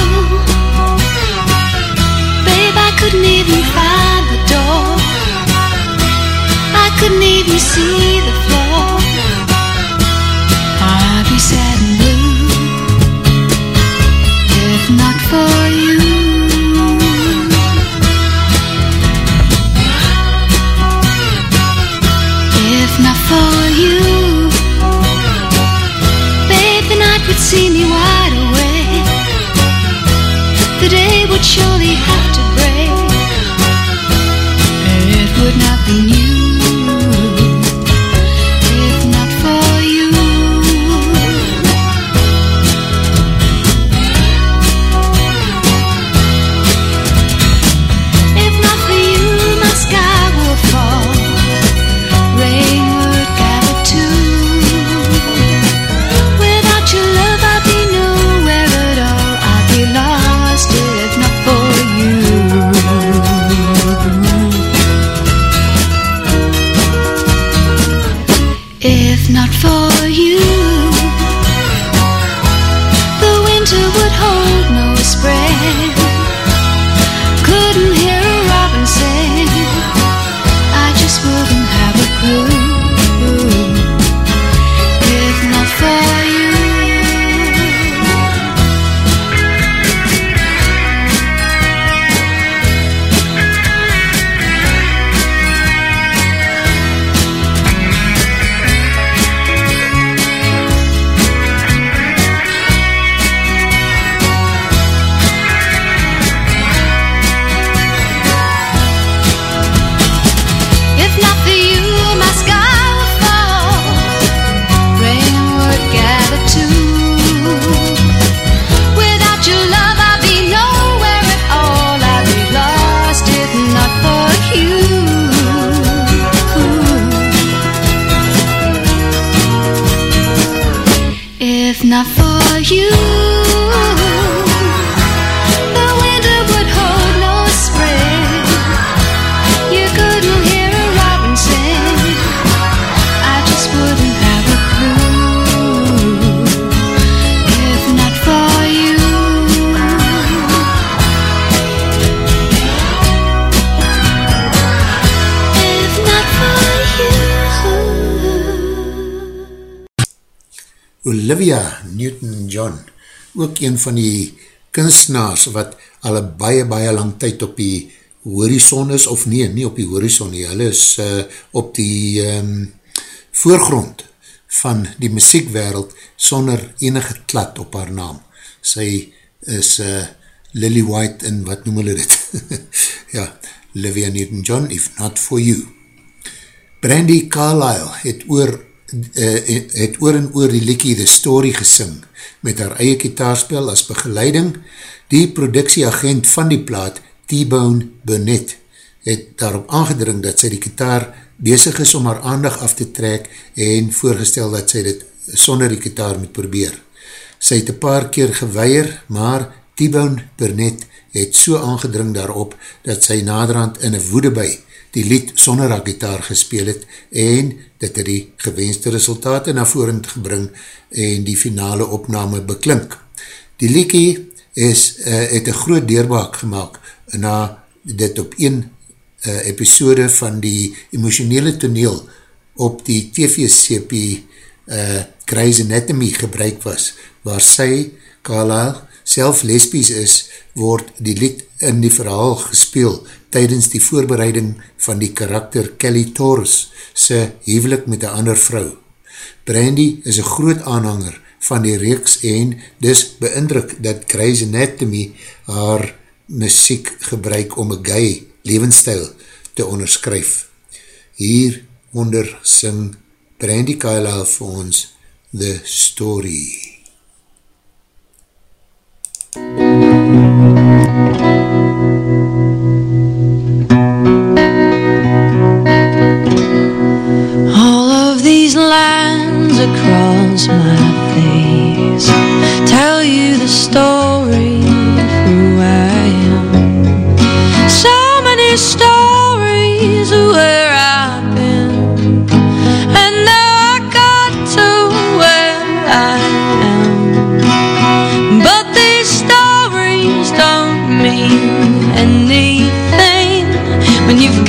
babe, I couldn't even find the door. I couldn't even see the Olivia Newton-John, ook een van die kunstenaars wat al een baie, baie lang tyd op die horizon is, of nee, nie op die horizon nie, hulle is uh, op die um, voorgrond van die muziekwereld sonder enige klad op haar naam. Sy is uh, Lily White en wat noem hulle dit? <laughs> ja, Olivia Newton-John, if not for you. Brandy Carlyle het oor uh, het oor en oor die liekie The Story gesing met haar eie kitaarspel as begeleiding. Die productieagent van die plaat, T-Bone Burnett, het daarop aangedring dat sy die kitaar bezig is om haar aandag af te trek en voorgestel dat sy dit sonder die kitaar moet probeer. Sy het een paar keer geweier, maar T-Bone Burnett het so aangedring daarop dat sy naderhand in een woedebui die lied sonder haar gitaar gespeel het en dit het die gewenste resultate na voorend gebring en die finale opname beklink. Die liekie is, uh, het een groot deurbaak gemaakt na dit op een uh, episode van die emotionele toneel op die TV-CP uh, Grey's Anatomy gebruik was, waar sy, Carlisle, self lesbies is, word die lied in die verhaal gespeel tydens die voorbereiding van die karakter Kelly Torres sy hevelik met een ander vrou. Brandy is een groot aanhanger van die reeks en dis beindruk dat Grey's Anatomy haar muziek gebruik om een gay levensstijl te onderskryf. Hier onder sing Brandy Carlisle vir ons The Story. All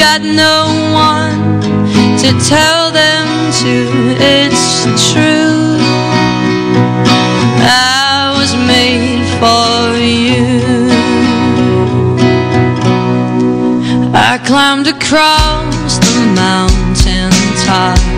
got no one to tell them to. It's true. I was made for you. I climbed across the mountain tops,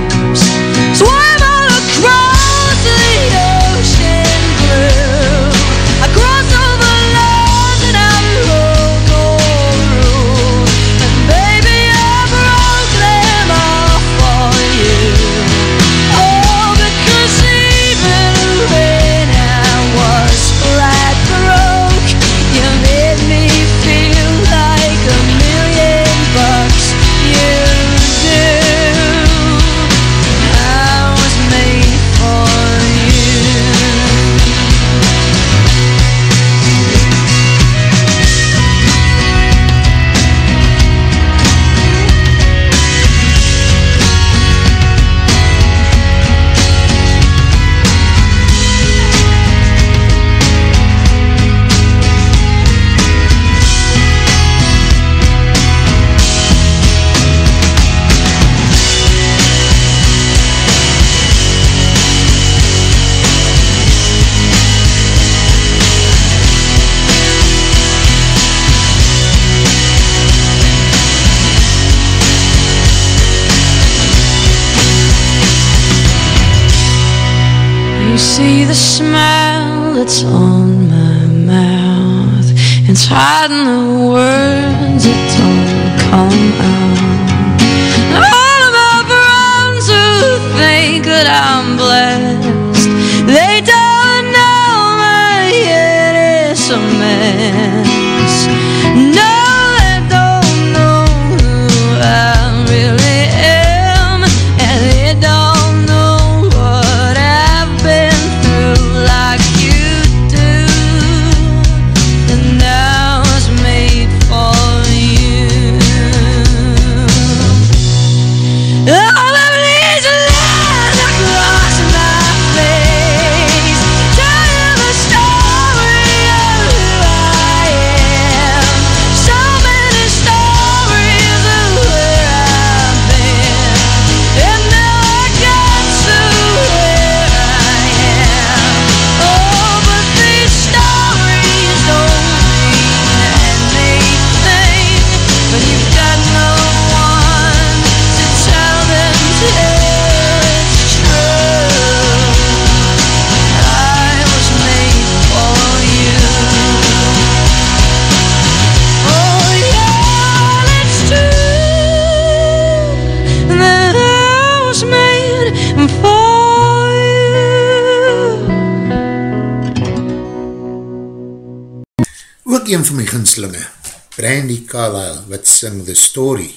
sing The Story.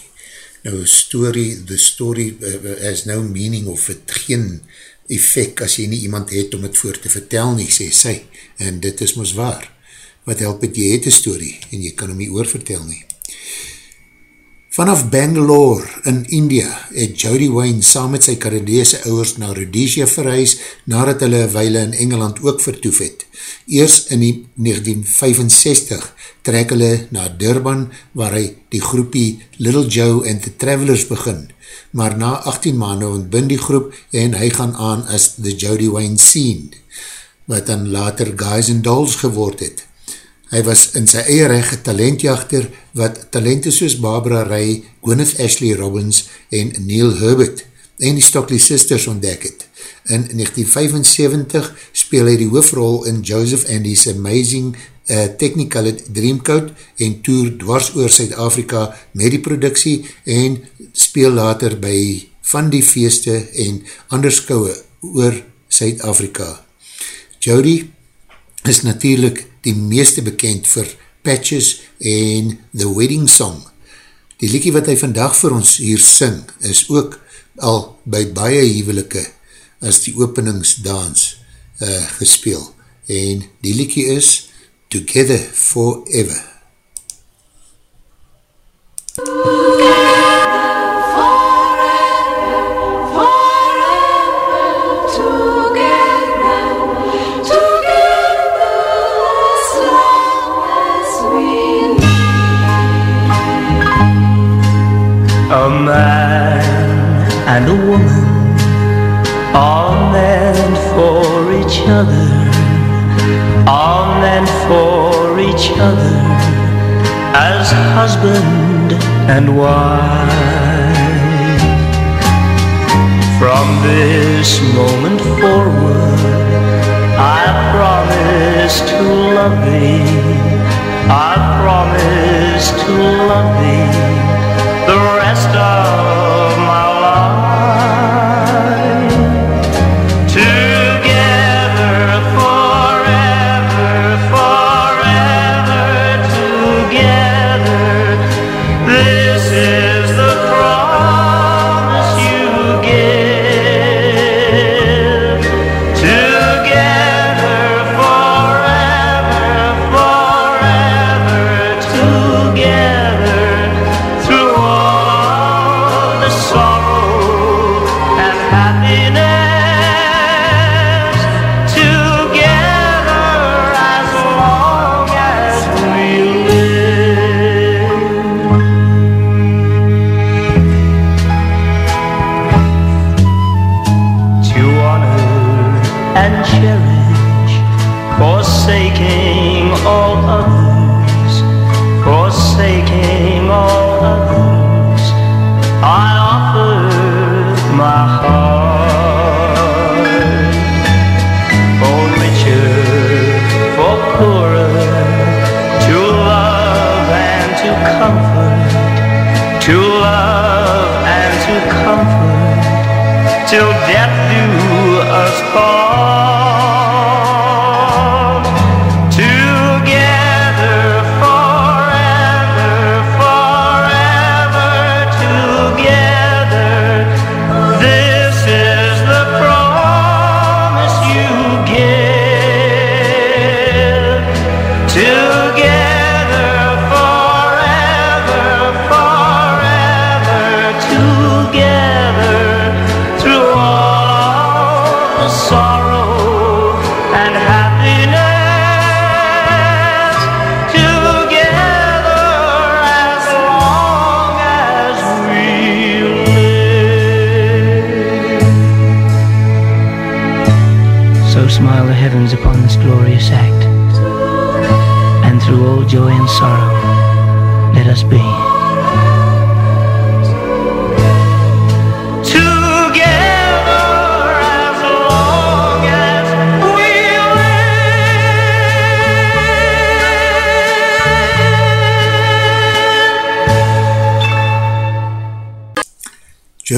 Nou, story, the story uh, has no meaning of het geen effect as jy nie iemand het om het voor te vertel nie, sê sy. En dit is mos waar. Wat help het, jy het een story en jy kan hom nie oorvertel nie. Vanaf Bangalore in India het Jodie Wayne saam met sy Canadese ouwers na Rhodesia verhuis nadat hulle weile in Engeland ook vertoef het. Eers in die 1965 trek hulle na Durban waar hy die groepie Little Joe and the Travelers begin, maar na 18 maanden ontbind die groep en hy gaan aan as the Jodie Wayne scene, wat dan later Guys and Dolls geword het. Hy was in sy eie recht talentjachter wat talente soos Barbara Ray, Gwyneth Ashley Robbins en Neil Herbert en die Stockley Sisters ontdek het. In 1975 speel hy die hoofrol in Joseph Andy's Amazing uh, Technicolor Dreamcoat en toer dwars oor Suid-Afrika met die productie en speel later by van die feeste en ander skouwe oor Suid-Afrika. Jody is natuurlijk die meeste bekend vir Patches en The Wedding Song. Die liekie wat hy vandag vir ons hier sing is ook al by baie huwelike as die openingsdans uh, gespeel. En die liekie is Together Forever. Each other as husband and wife. From this moment forward, I promise to love thee. I promise to love thee the rest of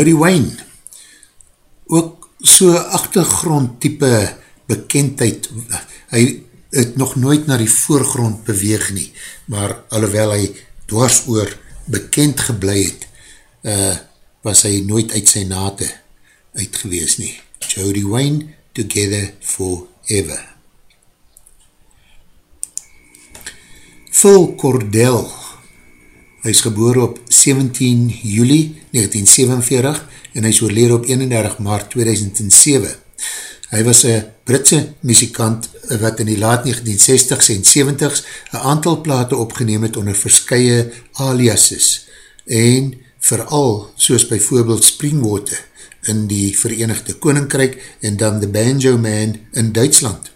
Jody Wayne, ook so achtergrond type bekendheid, hy het nog nooit na die voorgrond beweeg nie, maar alhoewel hy dwars oor bekend geblei het, uh, was hy nooit uit sy nate uitgewees nie. Jody Wayne, Together Forever. Phil Cordell, hy is geboor op 17 juli 1947 en hy is oorlede op 31 maart 2007. Hy was een Britse muzikant wat in die laat 1960s en 70s een aantal plate opgeneem het onder verskye aliases en vooral soos bijvoorbeeld Springwater in die Verenigde Koninkryk en dan The Banjo Man in Duitsland.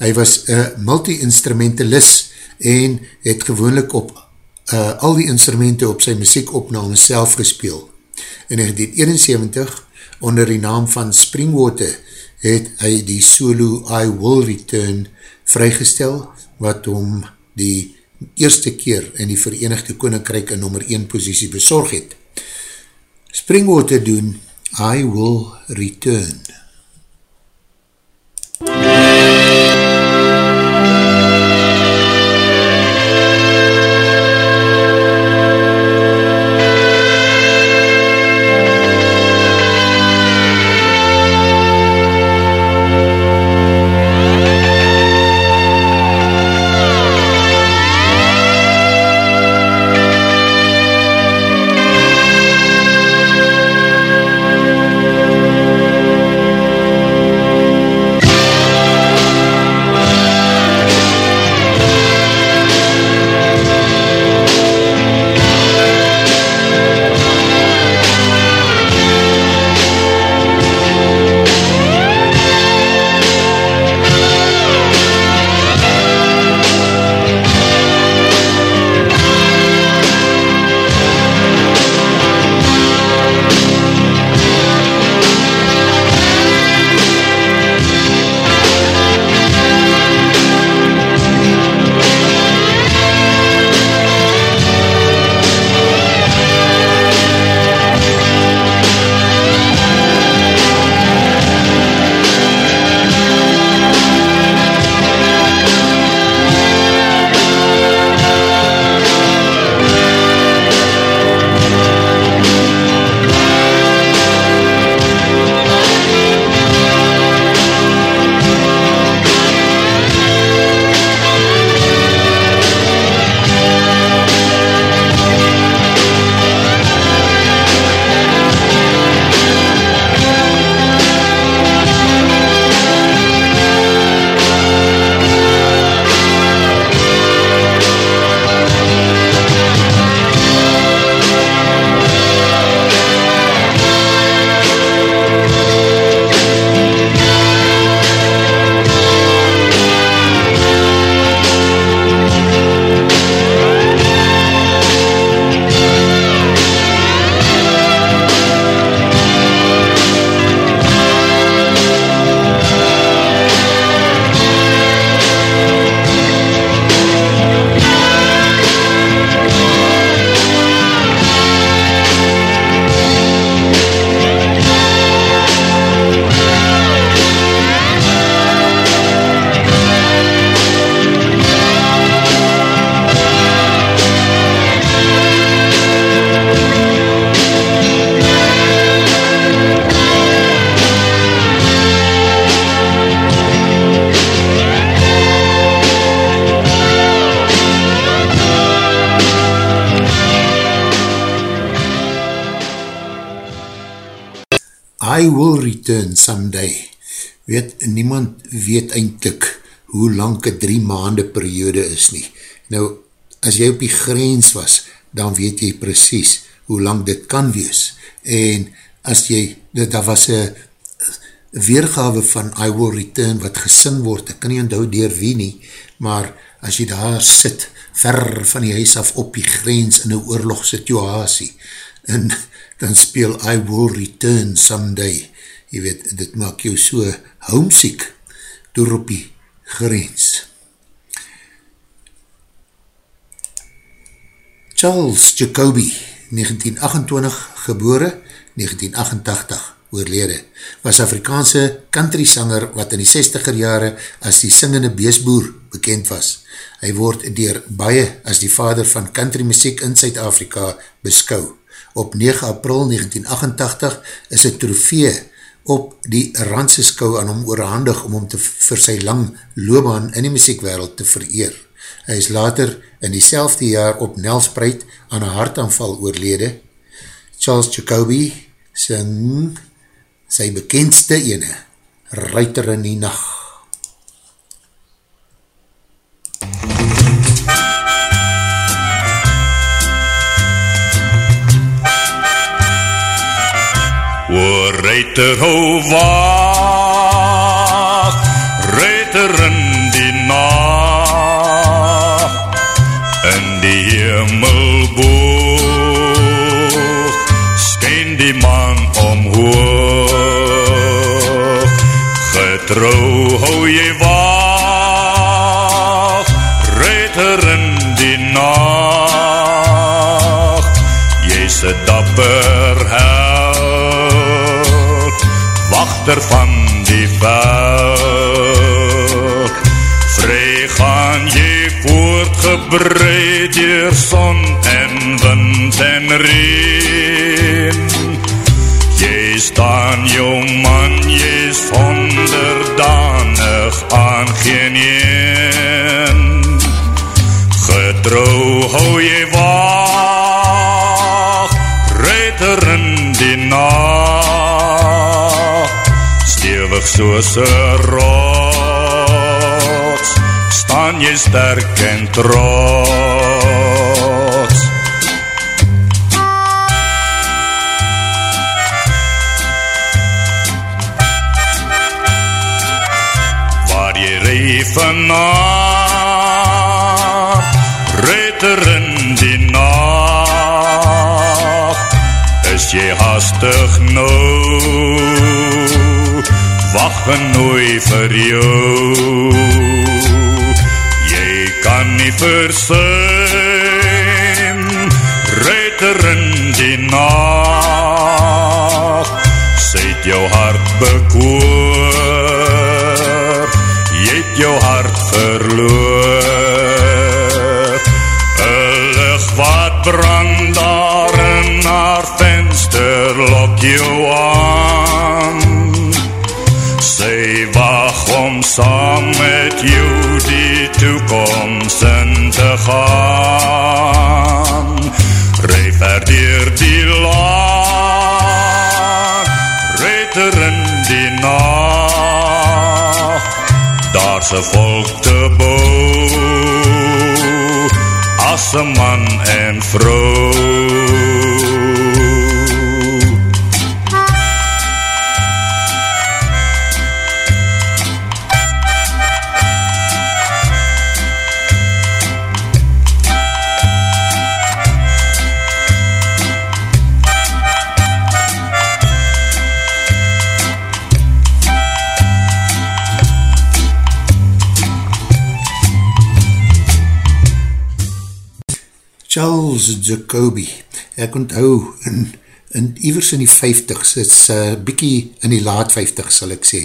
Hy was een multi-instrumentalist en het gewoonlik op uh, al die instrumenten op sy muziekopname self gespeel. In 1971 onder die naam van Springwater het hy die solo I Will Return vrygestel, wat hom die eerste keer in die Verenigde Koninkryk in nummer 1 positie bezorg het. Springwater doen I Will Return. I will return someday. Weet, niemand weet eindelijk hoe lang een drie maande periode is nie. Nou, as jy op die grens was, dan weet jy precies hoe lang dit kan wees. En as jy, daar was een weergave van I will return wat gesing word, ek kan nie onthou dier wie nie, maar as jy daar sit, ver van die huis af op die grens in een oorlogssituasie, en dan speel I will return someday. Jy weet, dit maak jou so homesiek door op die grens. Charles Jacoby, 1928 gebore, 1988 oorlede, was Afrikaanse country sanger wat in die 60er jare as die singende beesboer bekend was. Hy word dier baie as die vader van country muziek in Suid-Afrika beskou. Op 9 april 1988 is een trofee op die Randse skou aan hom oorhandig om hom te, vir sy lang loopbaan in die muziekwereld te vereer. Hy is later in die jaar op Nelspreid aan een hartaanval oorlede. Charles Jacoby sing sy bekendste ene, Ruiter in die Nacht. O Ruiter hou waag, ruiter in die nacht, in die hemelboog, skyn die maan omhoog, getrouw wachter van die veld. Vry gaan jy voortgebreid dier son en wind en reen. Jy staan jou man, jy is onderdanig aan geen een. Getrou hou jy waag, soos rots, staan jy sterk en trots. waar jy rij vanaf, genooi vir jou, jy kan nie versuim, reiter in die nacht, sy het jou hart bekoor, om saam met jou die toekomst in te gaan. Rij verdier die laan, reiter in die nacht. Daar's een volk te bou, as een man en vrou. Charles Jacobi, ek onthou in, in ivers in die 50s, het is uh, bykie in die laat 50s sal ek sê,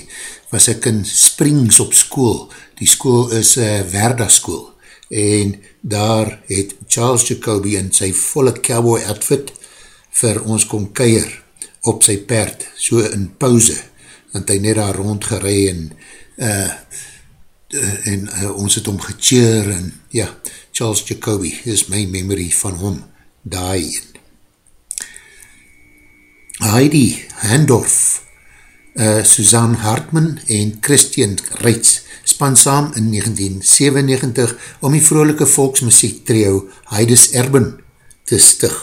was ek in Springs op school, die school is uh, Verda school, en daar het Charles Jacobi in sy volle cowboy outfit vir ons kom keier op sy perd, so in pauze, want hy net daar rondgerei en uh, en uh, ons het om gecheer en ja, Charles Jacobi is my memory van hom daai een. Heidi Handorf, uh, Suzanne Hartman en Christian Reitz span saam in 1997 om die vrolijke volksmuziek trio Heides Erben te stig.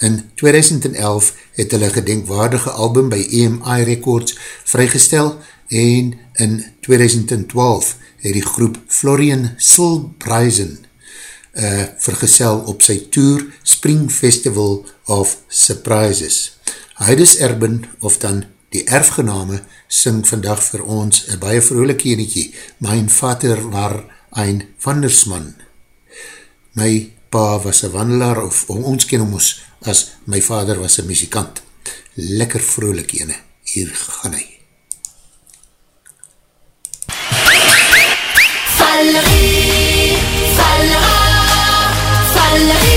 In 2011 het hulle gedenkwaardige album by EMI Records vrygestel en in 2012 het die groep Florian Silbreisen uh, vergesel op sy tour Spring Festival of Surprises. Heides Erben, of dan die erfgename, sing vandag vir ons een baie vrolijke enetjie, Mijn vader war ein wandersman. My pa was een wandelaar, of ons ken hom ons, as my vader was een muzikant. Lekker vrolijke ene, hier gaan hy. Valerie, Valerie,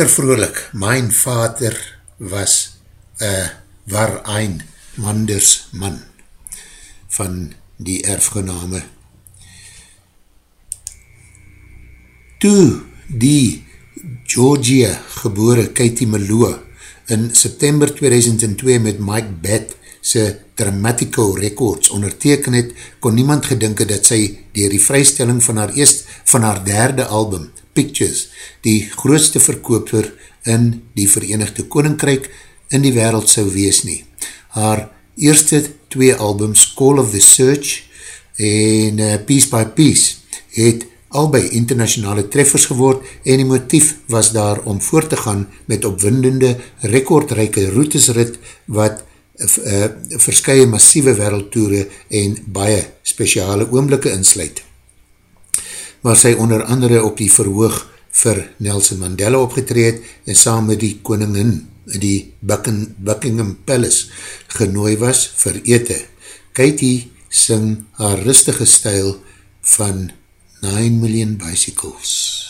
Lekker vrolijk, mijn vader was uh, war ein Manders man van die erfgename. Toe die Georgia gebore Katie Malua in September 2002 met Mike Batt sy Dramatico Records onderteken het, kon niemand gedink het dat sy dier die vrystelling van haar, eerst, van haar derde album, Pictures, die grootste verkoper in die Verenigde Koninkryk in die wereld sou wees nie. Haar eerste twee albums, Call of the Search en uh, Piece by Piece, het albei internationale treffers geword en die motief was daar om voort te gaan met opwindende, rekordrijke routesrit wat uh, verskye massieve wereldtoere en baie speciale oomblikke insluit. Waar sy onder andere op die verhoog vir Nelson Mandela opgetreed en saam met die koningin die Buckingham Palace genooi was vir ete. Katie sing haar rustige stijl van 9 Million Bicycles.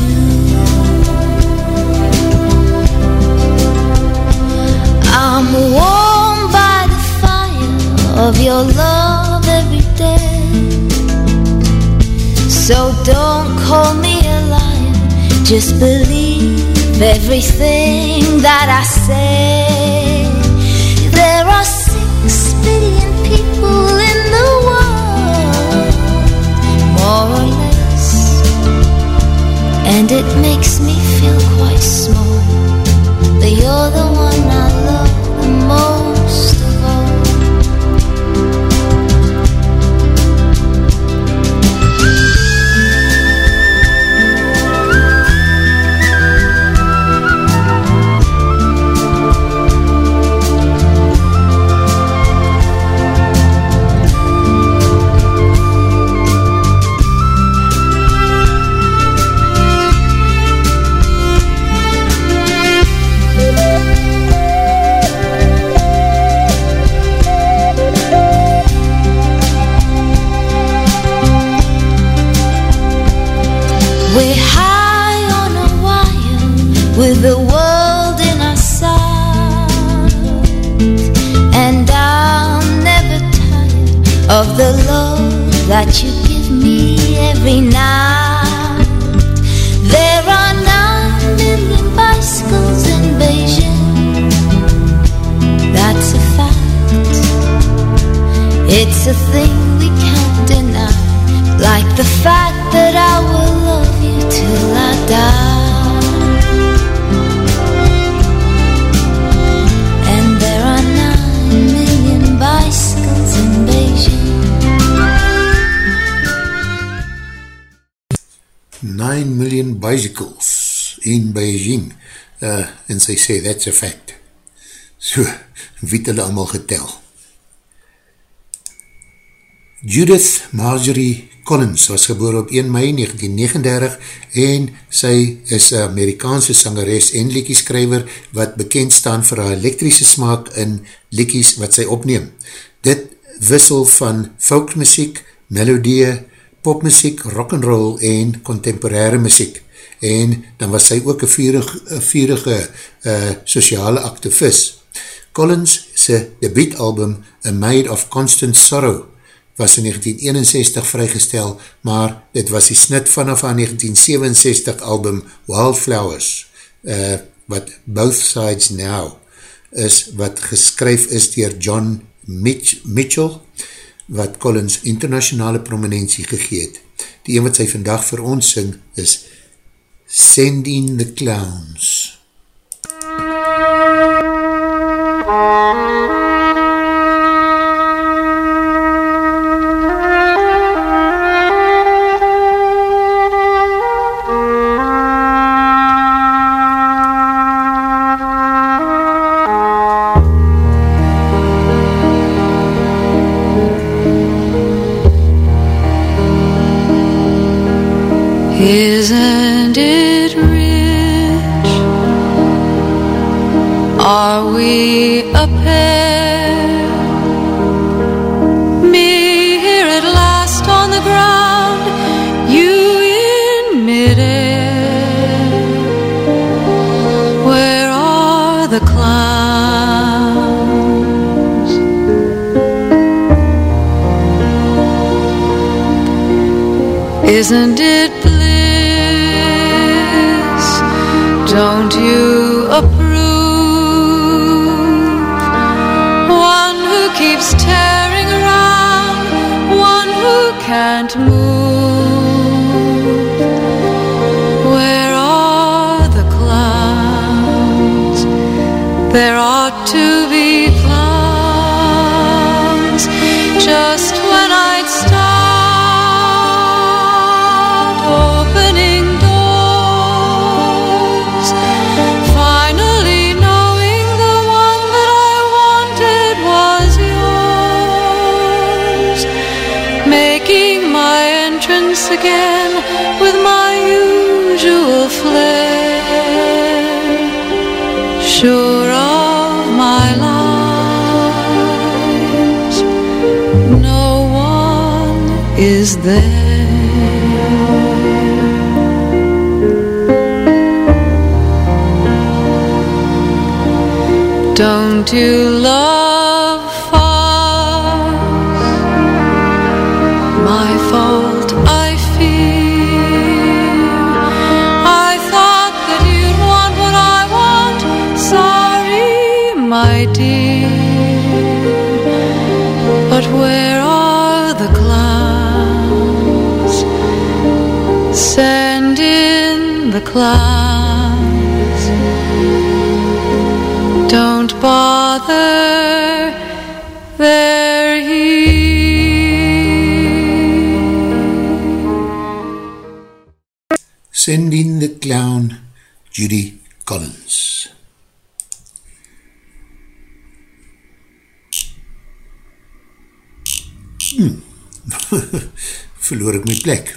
I'm warm by the fire of your love every day. So don't call me a liar, just believe everything that I say. Sê, that's a fact so, <laughs> wie het hulle allemaal getel Judith Marjorie Collins was geboor op 1 mei 1939 en sy is een Amerikaanse sangeres en liekieskrijver wat bekend staan vir haar elektrische smaak in liekies wat sy opneem. Dit wissel van folkmusiek, melodie, popmusiek, rock'n'roll en contemporaire muziek. En dan was sy ook een vierige, een vierige uh, sociale activist. Collins sy debietalbum A Maid of Constant Sorrow was in 1961 vrygestel, maar dit was die snit vanaf haar 1967 album Wildflowers, uh, wat Both Sides Now is, wat geskryf is dier John Mitch Mitchell, wat Collins internationale prominentie gegeet. Die een wat sy vandag vir ons sing is Sending the Clowns. Isn't it we a keeps tearing around, one who can't move. Where are the clowns? There ought there. Don't you love clowns. Don't bother, they're here. Sending the Clown, Judy Collins. Hmm. <laughs> Verloor ek my plek.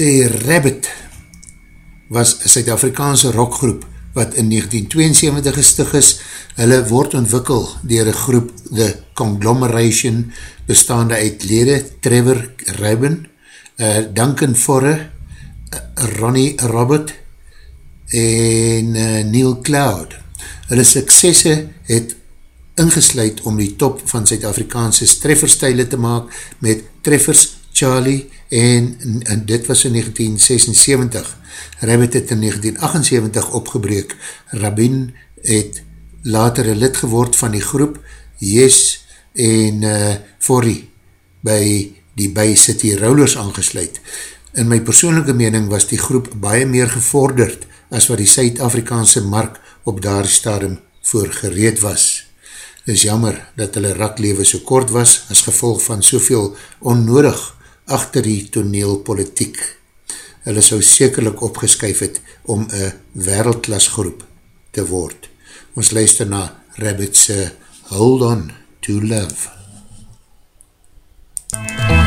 Sê Rabbit was Suid-Afrikaanse rockgroep wat in 1972 gestig is. Hulle word ontwikkel dier een groep The Conglomeration bestaande uit lede Trevor Rabin, uh, Duncan Forre, uh, Ronnie Robert en uh, Neil Cloud. Hulle suksesse het ingesluid om die top van Suid-Afrikaanse trefferstijle te maak met Treffers Charlie en, en dit was in 1976. Rabbit het in 1978 opgebreek. Rabin het later een lid geword van die groep Yes en uh, Forrie by die by City Rollers aangesluit. In my persoonlijke mening was die groep baie meer gevorderd as wat die Suid-Afrikaanse mark op daar stadium voor gereed was. Het is jammer dat hulle raklewe so kort was as gevolg van soveel onnodig achter die toneelpolitiek. Hulle sou sekerlik opgeskyf het om een wereldklasgroep te word. Ons luister na Rabbit's eh, Hold On To Love. MUZIEK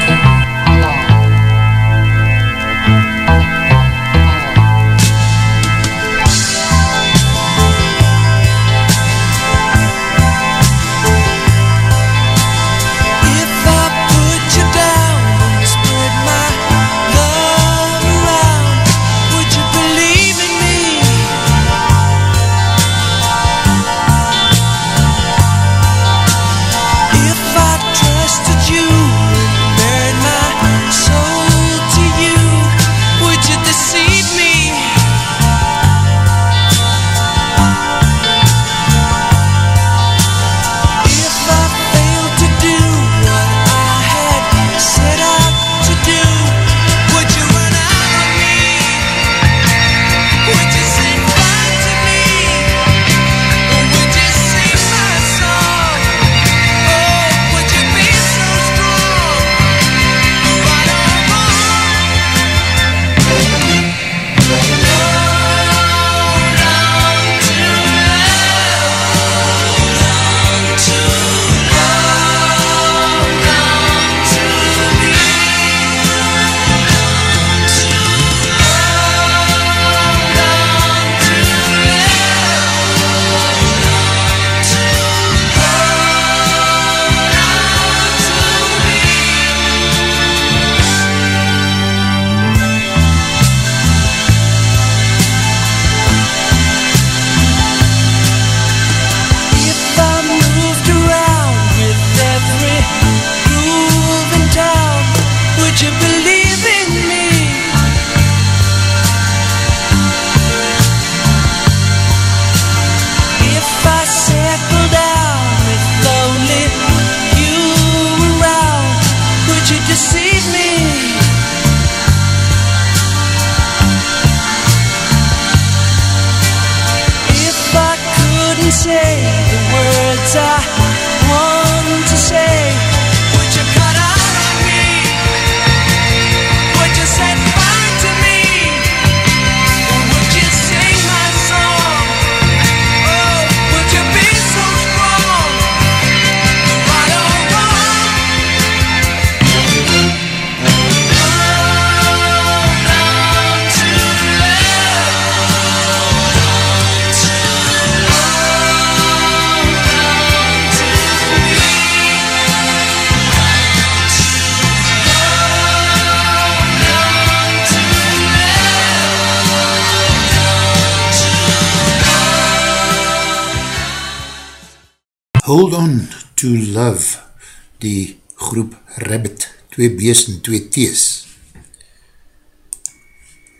twee B's en twee T's.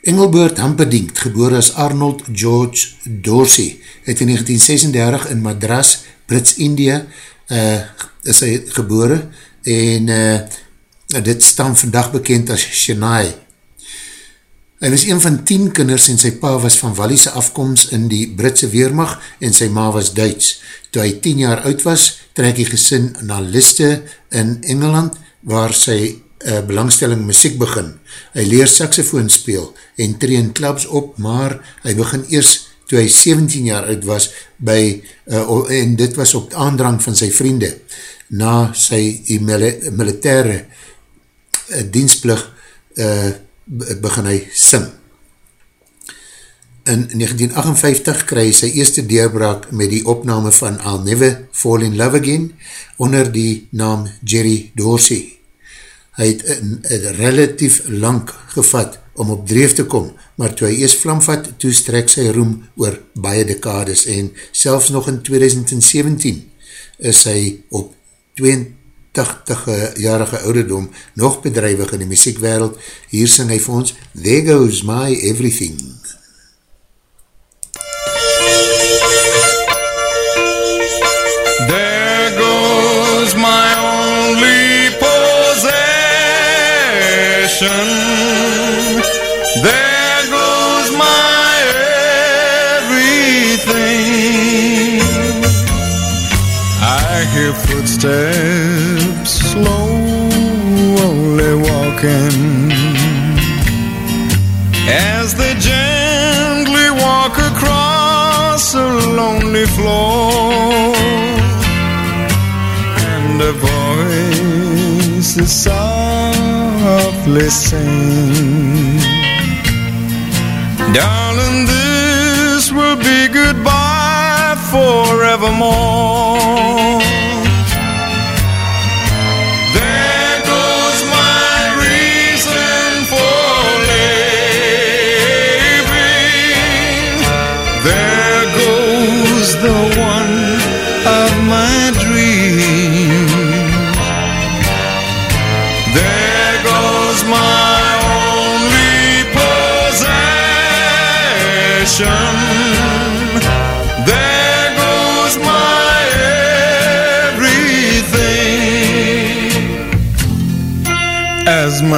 Engelbert Hamperdinck, geboor as Arnold George Dorsey, het in 1936 in Madras, Brits-India, uh, is hy gebore en uh, dit staan vandag bekend as Chennai. Hy was een van tien kinders en sy pa was van Walliese afkomst in die Britse Weermacht en sy ma was Duits. Toe hy tien jaar oud was, trek hy gesin na Liste in Engeland waar sy uh, belangstelling muziek begin. Hy leer saxofoon speel en tree in clubs op, maar hy begin eers toe hy 17 jaar oud was by, uh, en dit was op aandrang van sy vriende. Na sy militaire uh, dienstplug uh, begin hy sing. In 1958 kry sy eerste deurbraak met die opname van I'll Never Fall in Love Again onder die naam Jerry Dorsey. Hy het een, een relatief lang gevat om op dreef te kom, maar toe hy eers vlamvat, toe strek sy roem oor baie dekades en selfs nog in 2017 is hy op 82-jarige ouderdom nog bedrijwig in die muziekwereld. Hier sing hy vir ons There Goes My Everything. Footsteps slowly walking. As they gently walk across a lonely floor and a voice is softly sing Darling, this will be goodbye forevermore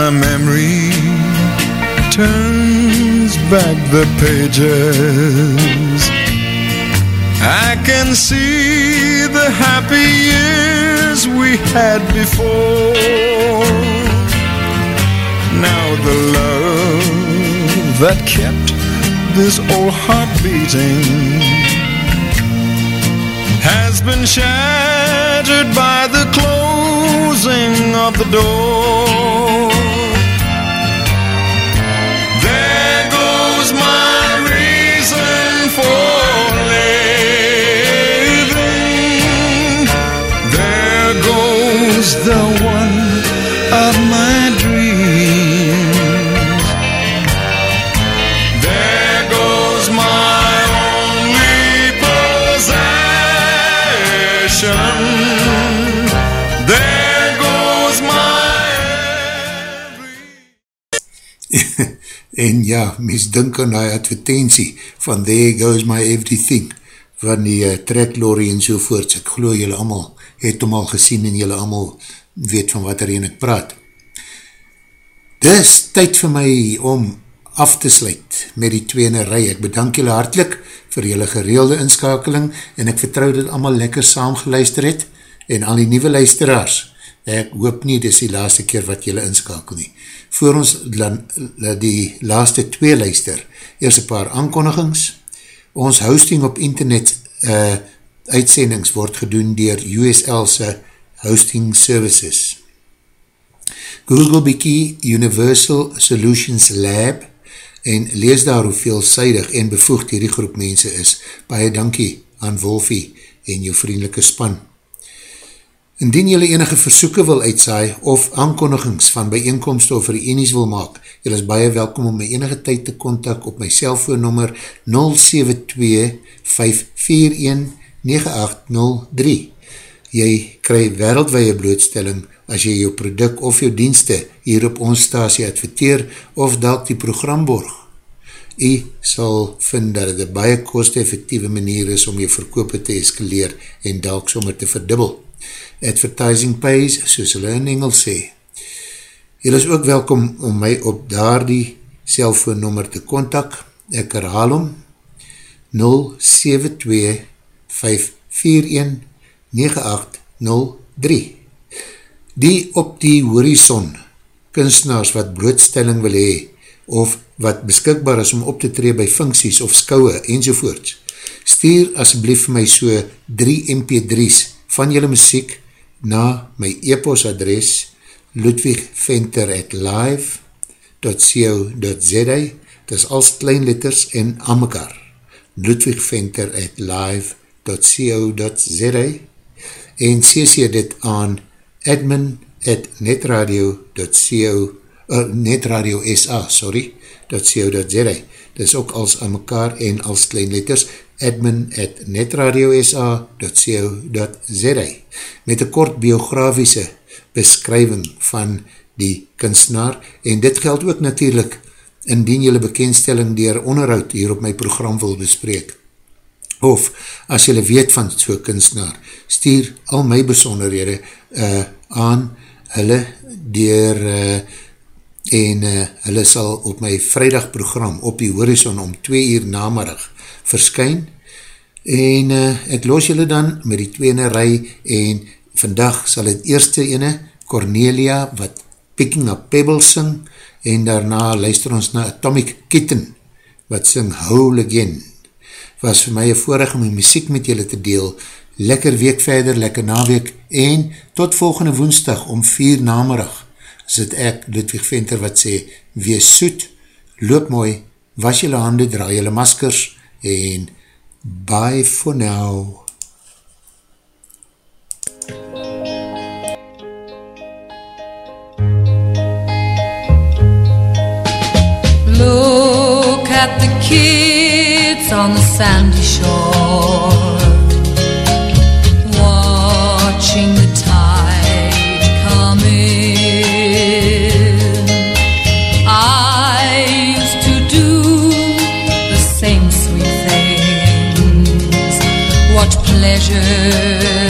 my memory turns back the pages, I can see the happy years we had before. Now the love that kept this old heart beating has been shattered by the closing of the door. Ja, mens dink aan die advertentie van There Goes My Everything van die uh, treklorry en sovoorts. Ek geloof julle allemaal het hom al gesien en julle allemaal weet van wat er een ek praat. Dis tyd vir my om af te sluit met die tweene rij. Ek bedank julle hartlik vir julle gereelde inskakeling en ek vertrouw dat allemaal lekker saam geluister het en al die nieuwe luisteraars. Ek hoop nie dis die laaste keer wat julle inskakel nie. Voor ons die laaste twee luister, eers een paar aankondigings. Ons hosting op internet uh, uitsendings word gedoen dier USL'se hosting services. Google bykie Universal Solutions Lab en lees daar hoe veelzijdig en bevoegd hierdie groep mense is. Baie dankie aan Wolfie en jou vriendelike span. Indien jylle enige versoeken wil uitsaai of aankondigings van bijeenkomst of reenies wil maak, jylle is baie welkom om my enige tyd te kontak op my cellfoonnummer 072-541-9803. Jy kry wereldwee blootstelling as jy jou product of jou dienste hier op ons stasie adverteer of dalk die program borg. Jy sal vind dat het een baie kost-effectieve manier is om jou verkoop te eskaleer en dalk sommer te verdubbel. Advertising pays, soos hulle in Engels sê. Jy is ook welkom om my op daar die cellfoonnummer te kontak. Ek herhaal om 072 541 9803 Die op die horizon kunstenaars wat blootstelling wil hee of wat beskikbaar is om op te tree by funksies of skouwe enzovoorts. Stuur asblief my so 3 mp3's van jylle muziek na my e-post adres ludwigventer at live.co.za dit is als kleinletters en aan mekaar. ludwigventer at live.co.za en cc dit aan admin at netradio.co uh, netradio sa, sorry .co.za dit is ook als aan mekaar en als kleinletters admin at netradio sa.co.za met een kort biografiese beskrywing van die kunstenaar en dit geld ook natuurlijk indien jylle bekendstelling dier onderhoud hier op my program wil bespreek. Of, as jylle weet van so'n kunstenaar, stuur al my besonderhede uh, aan hulle dier uh, en uh, hulle sal op my vrijdag program op die horizon om 2 uur namarig verskyn en uh, ek los jylle dan met die tweene rij en vandag sal het eerste ene Cornelia wat Picking Up Pebbles sing en daarna luister ons na Atomic Kitten wat sing Whole Again. Was vir my een voorig om die muziek met julle te deel. Lekker week verder, lekker naweek en tot volgende woensdag om vier namerig is het ek, Ludwig Venter, wat sê, wees soet, loop mooi, was julle hande, draai julle maskers en bye for now. Look at the kids on the sandy shore, What pleasures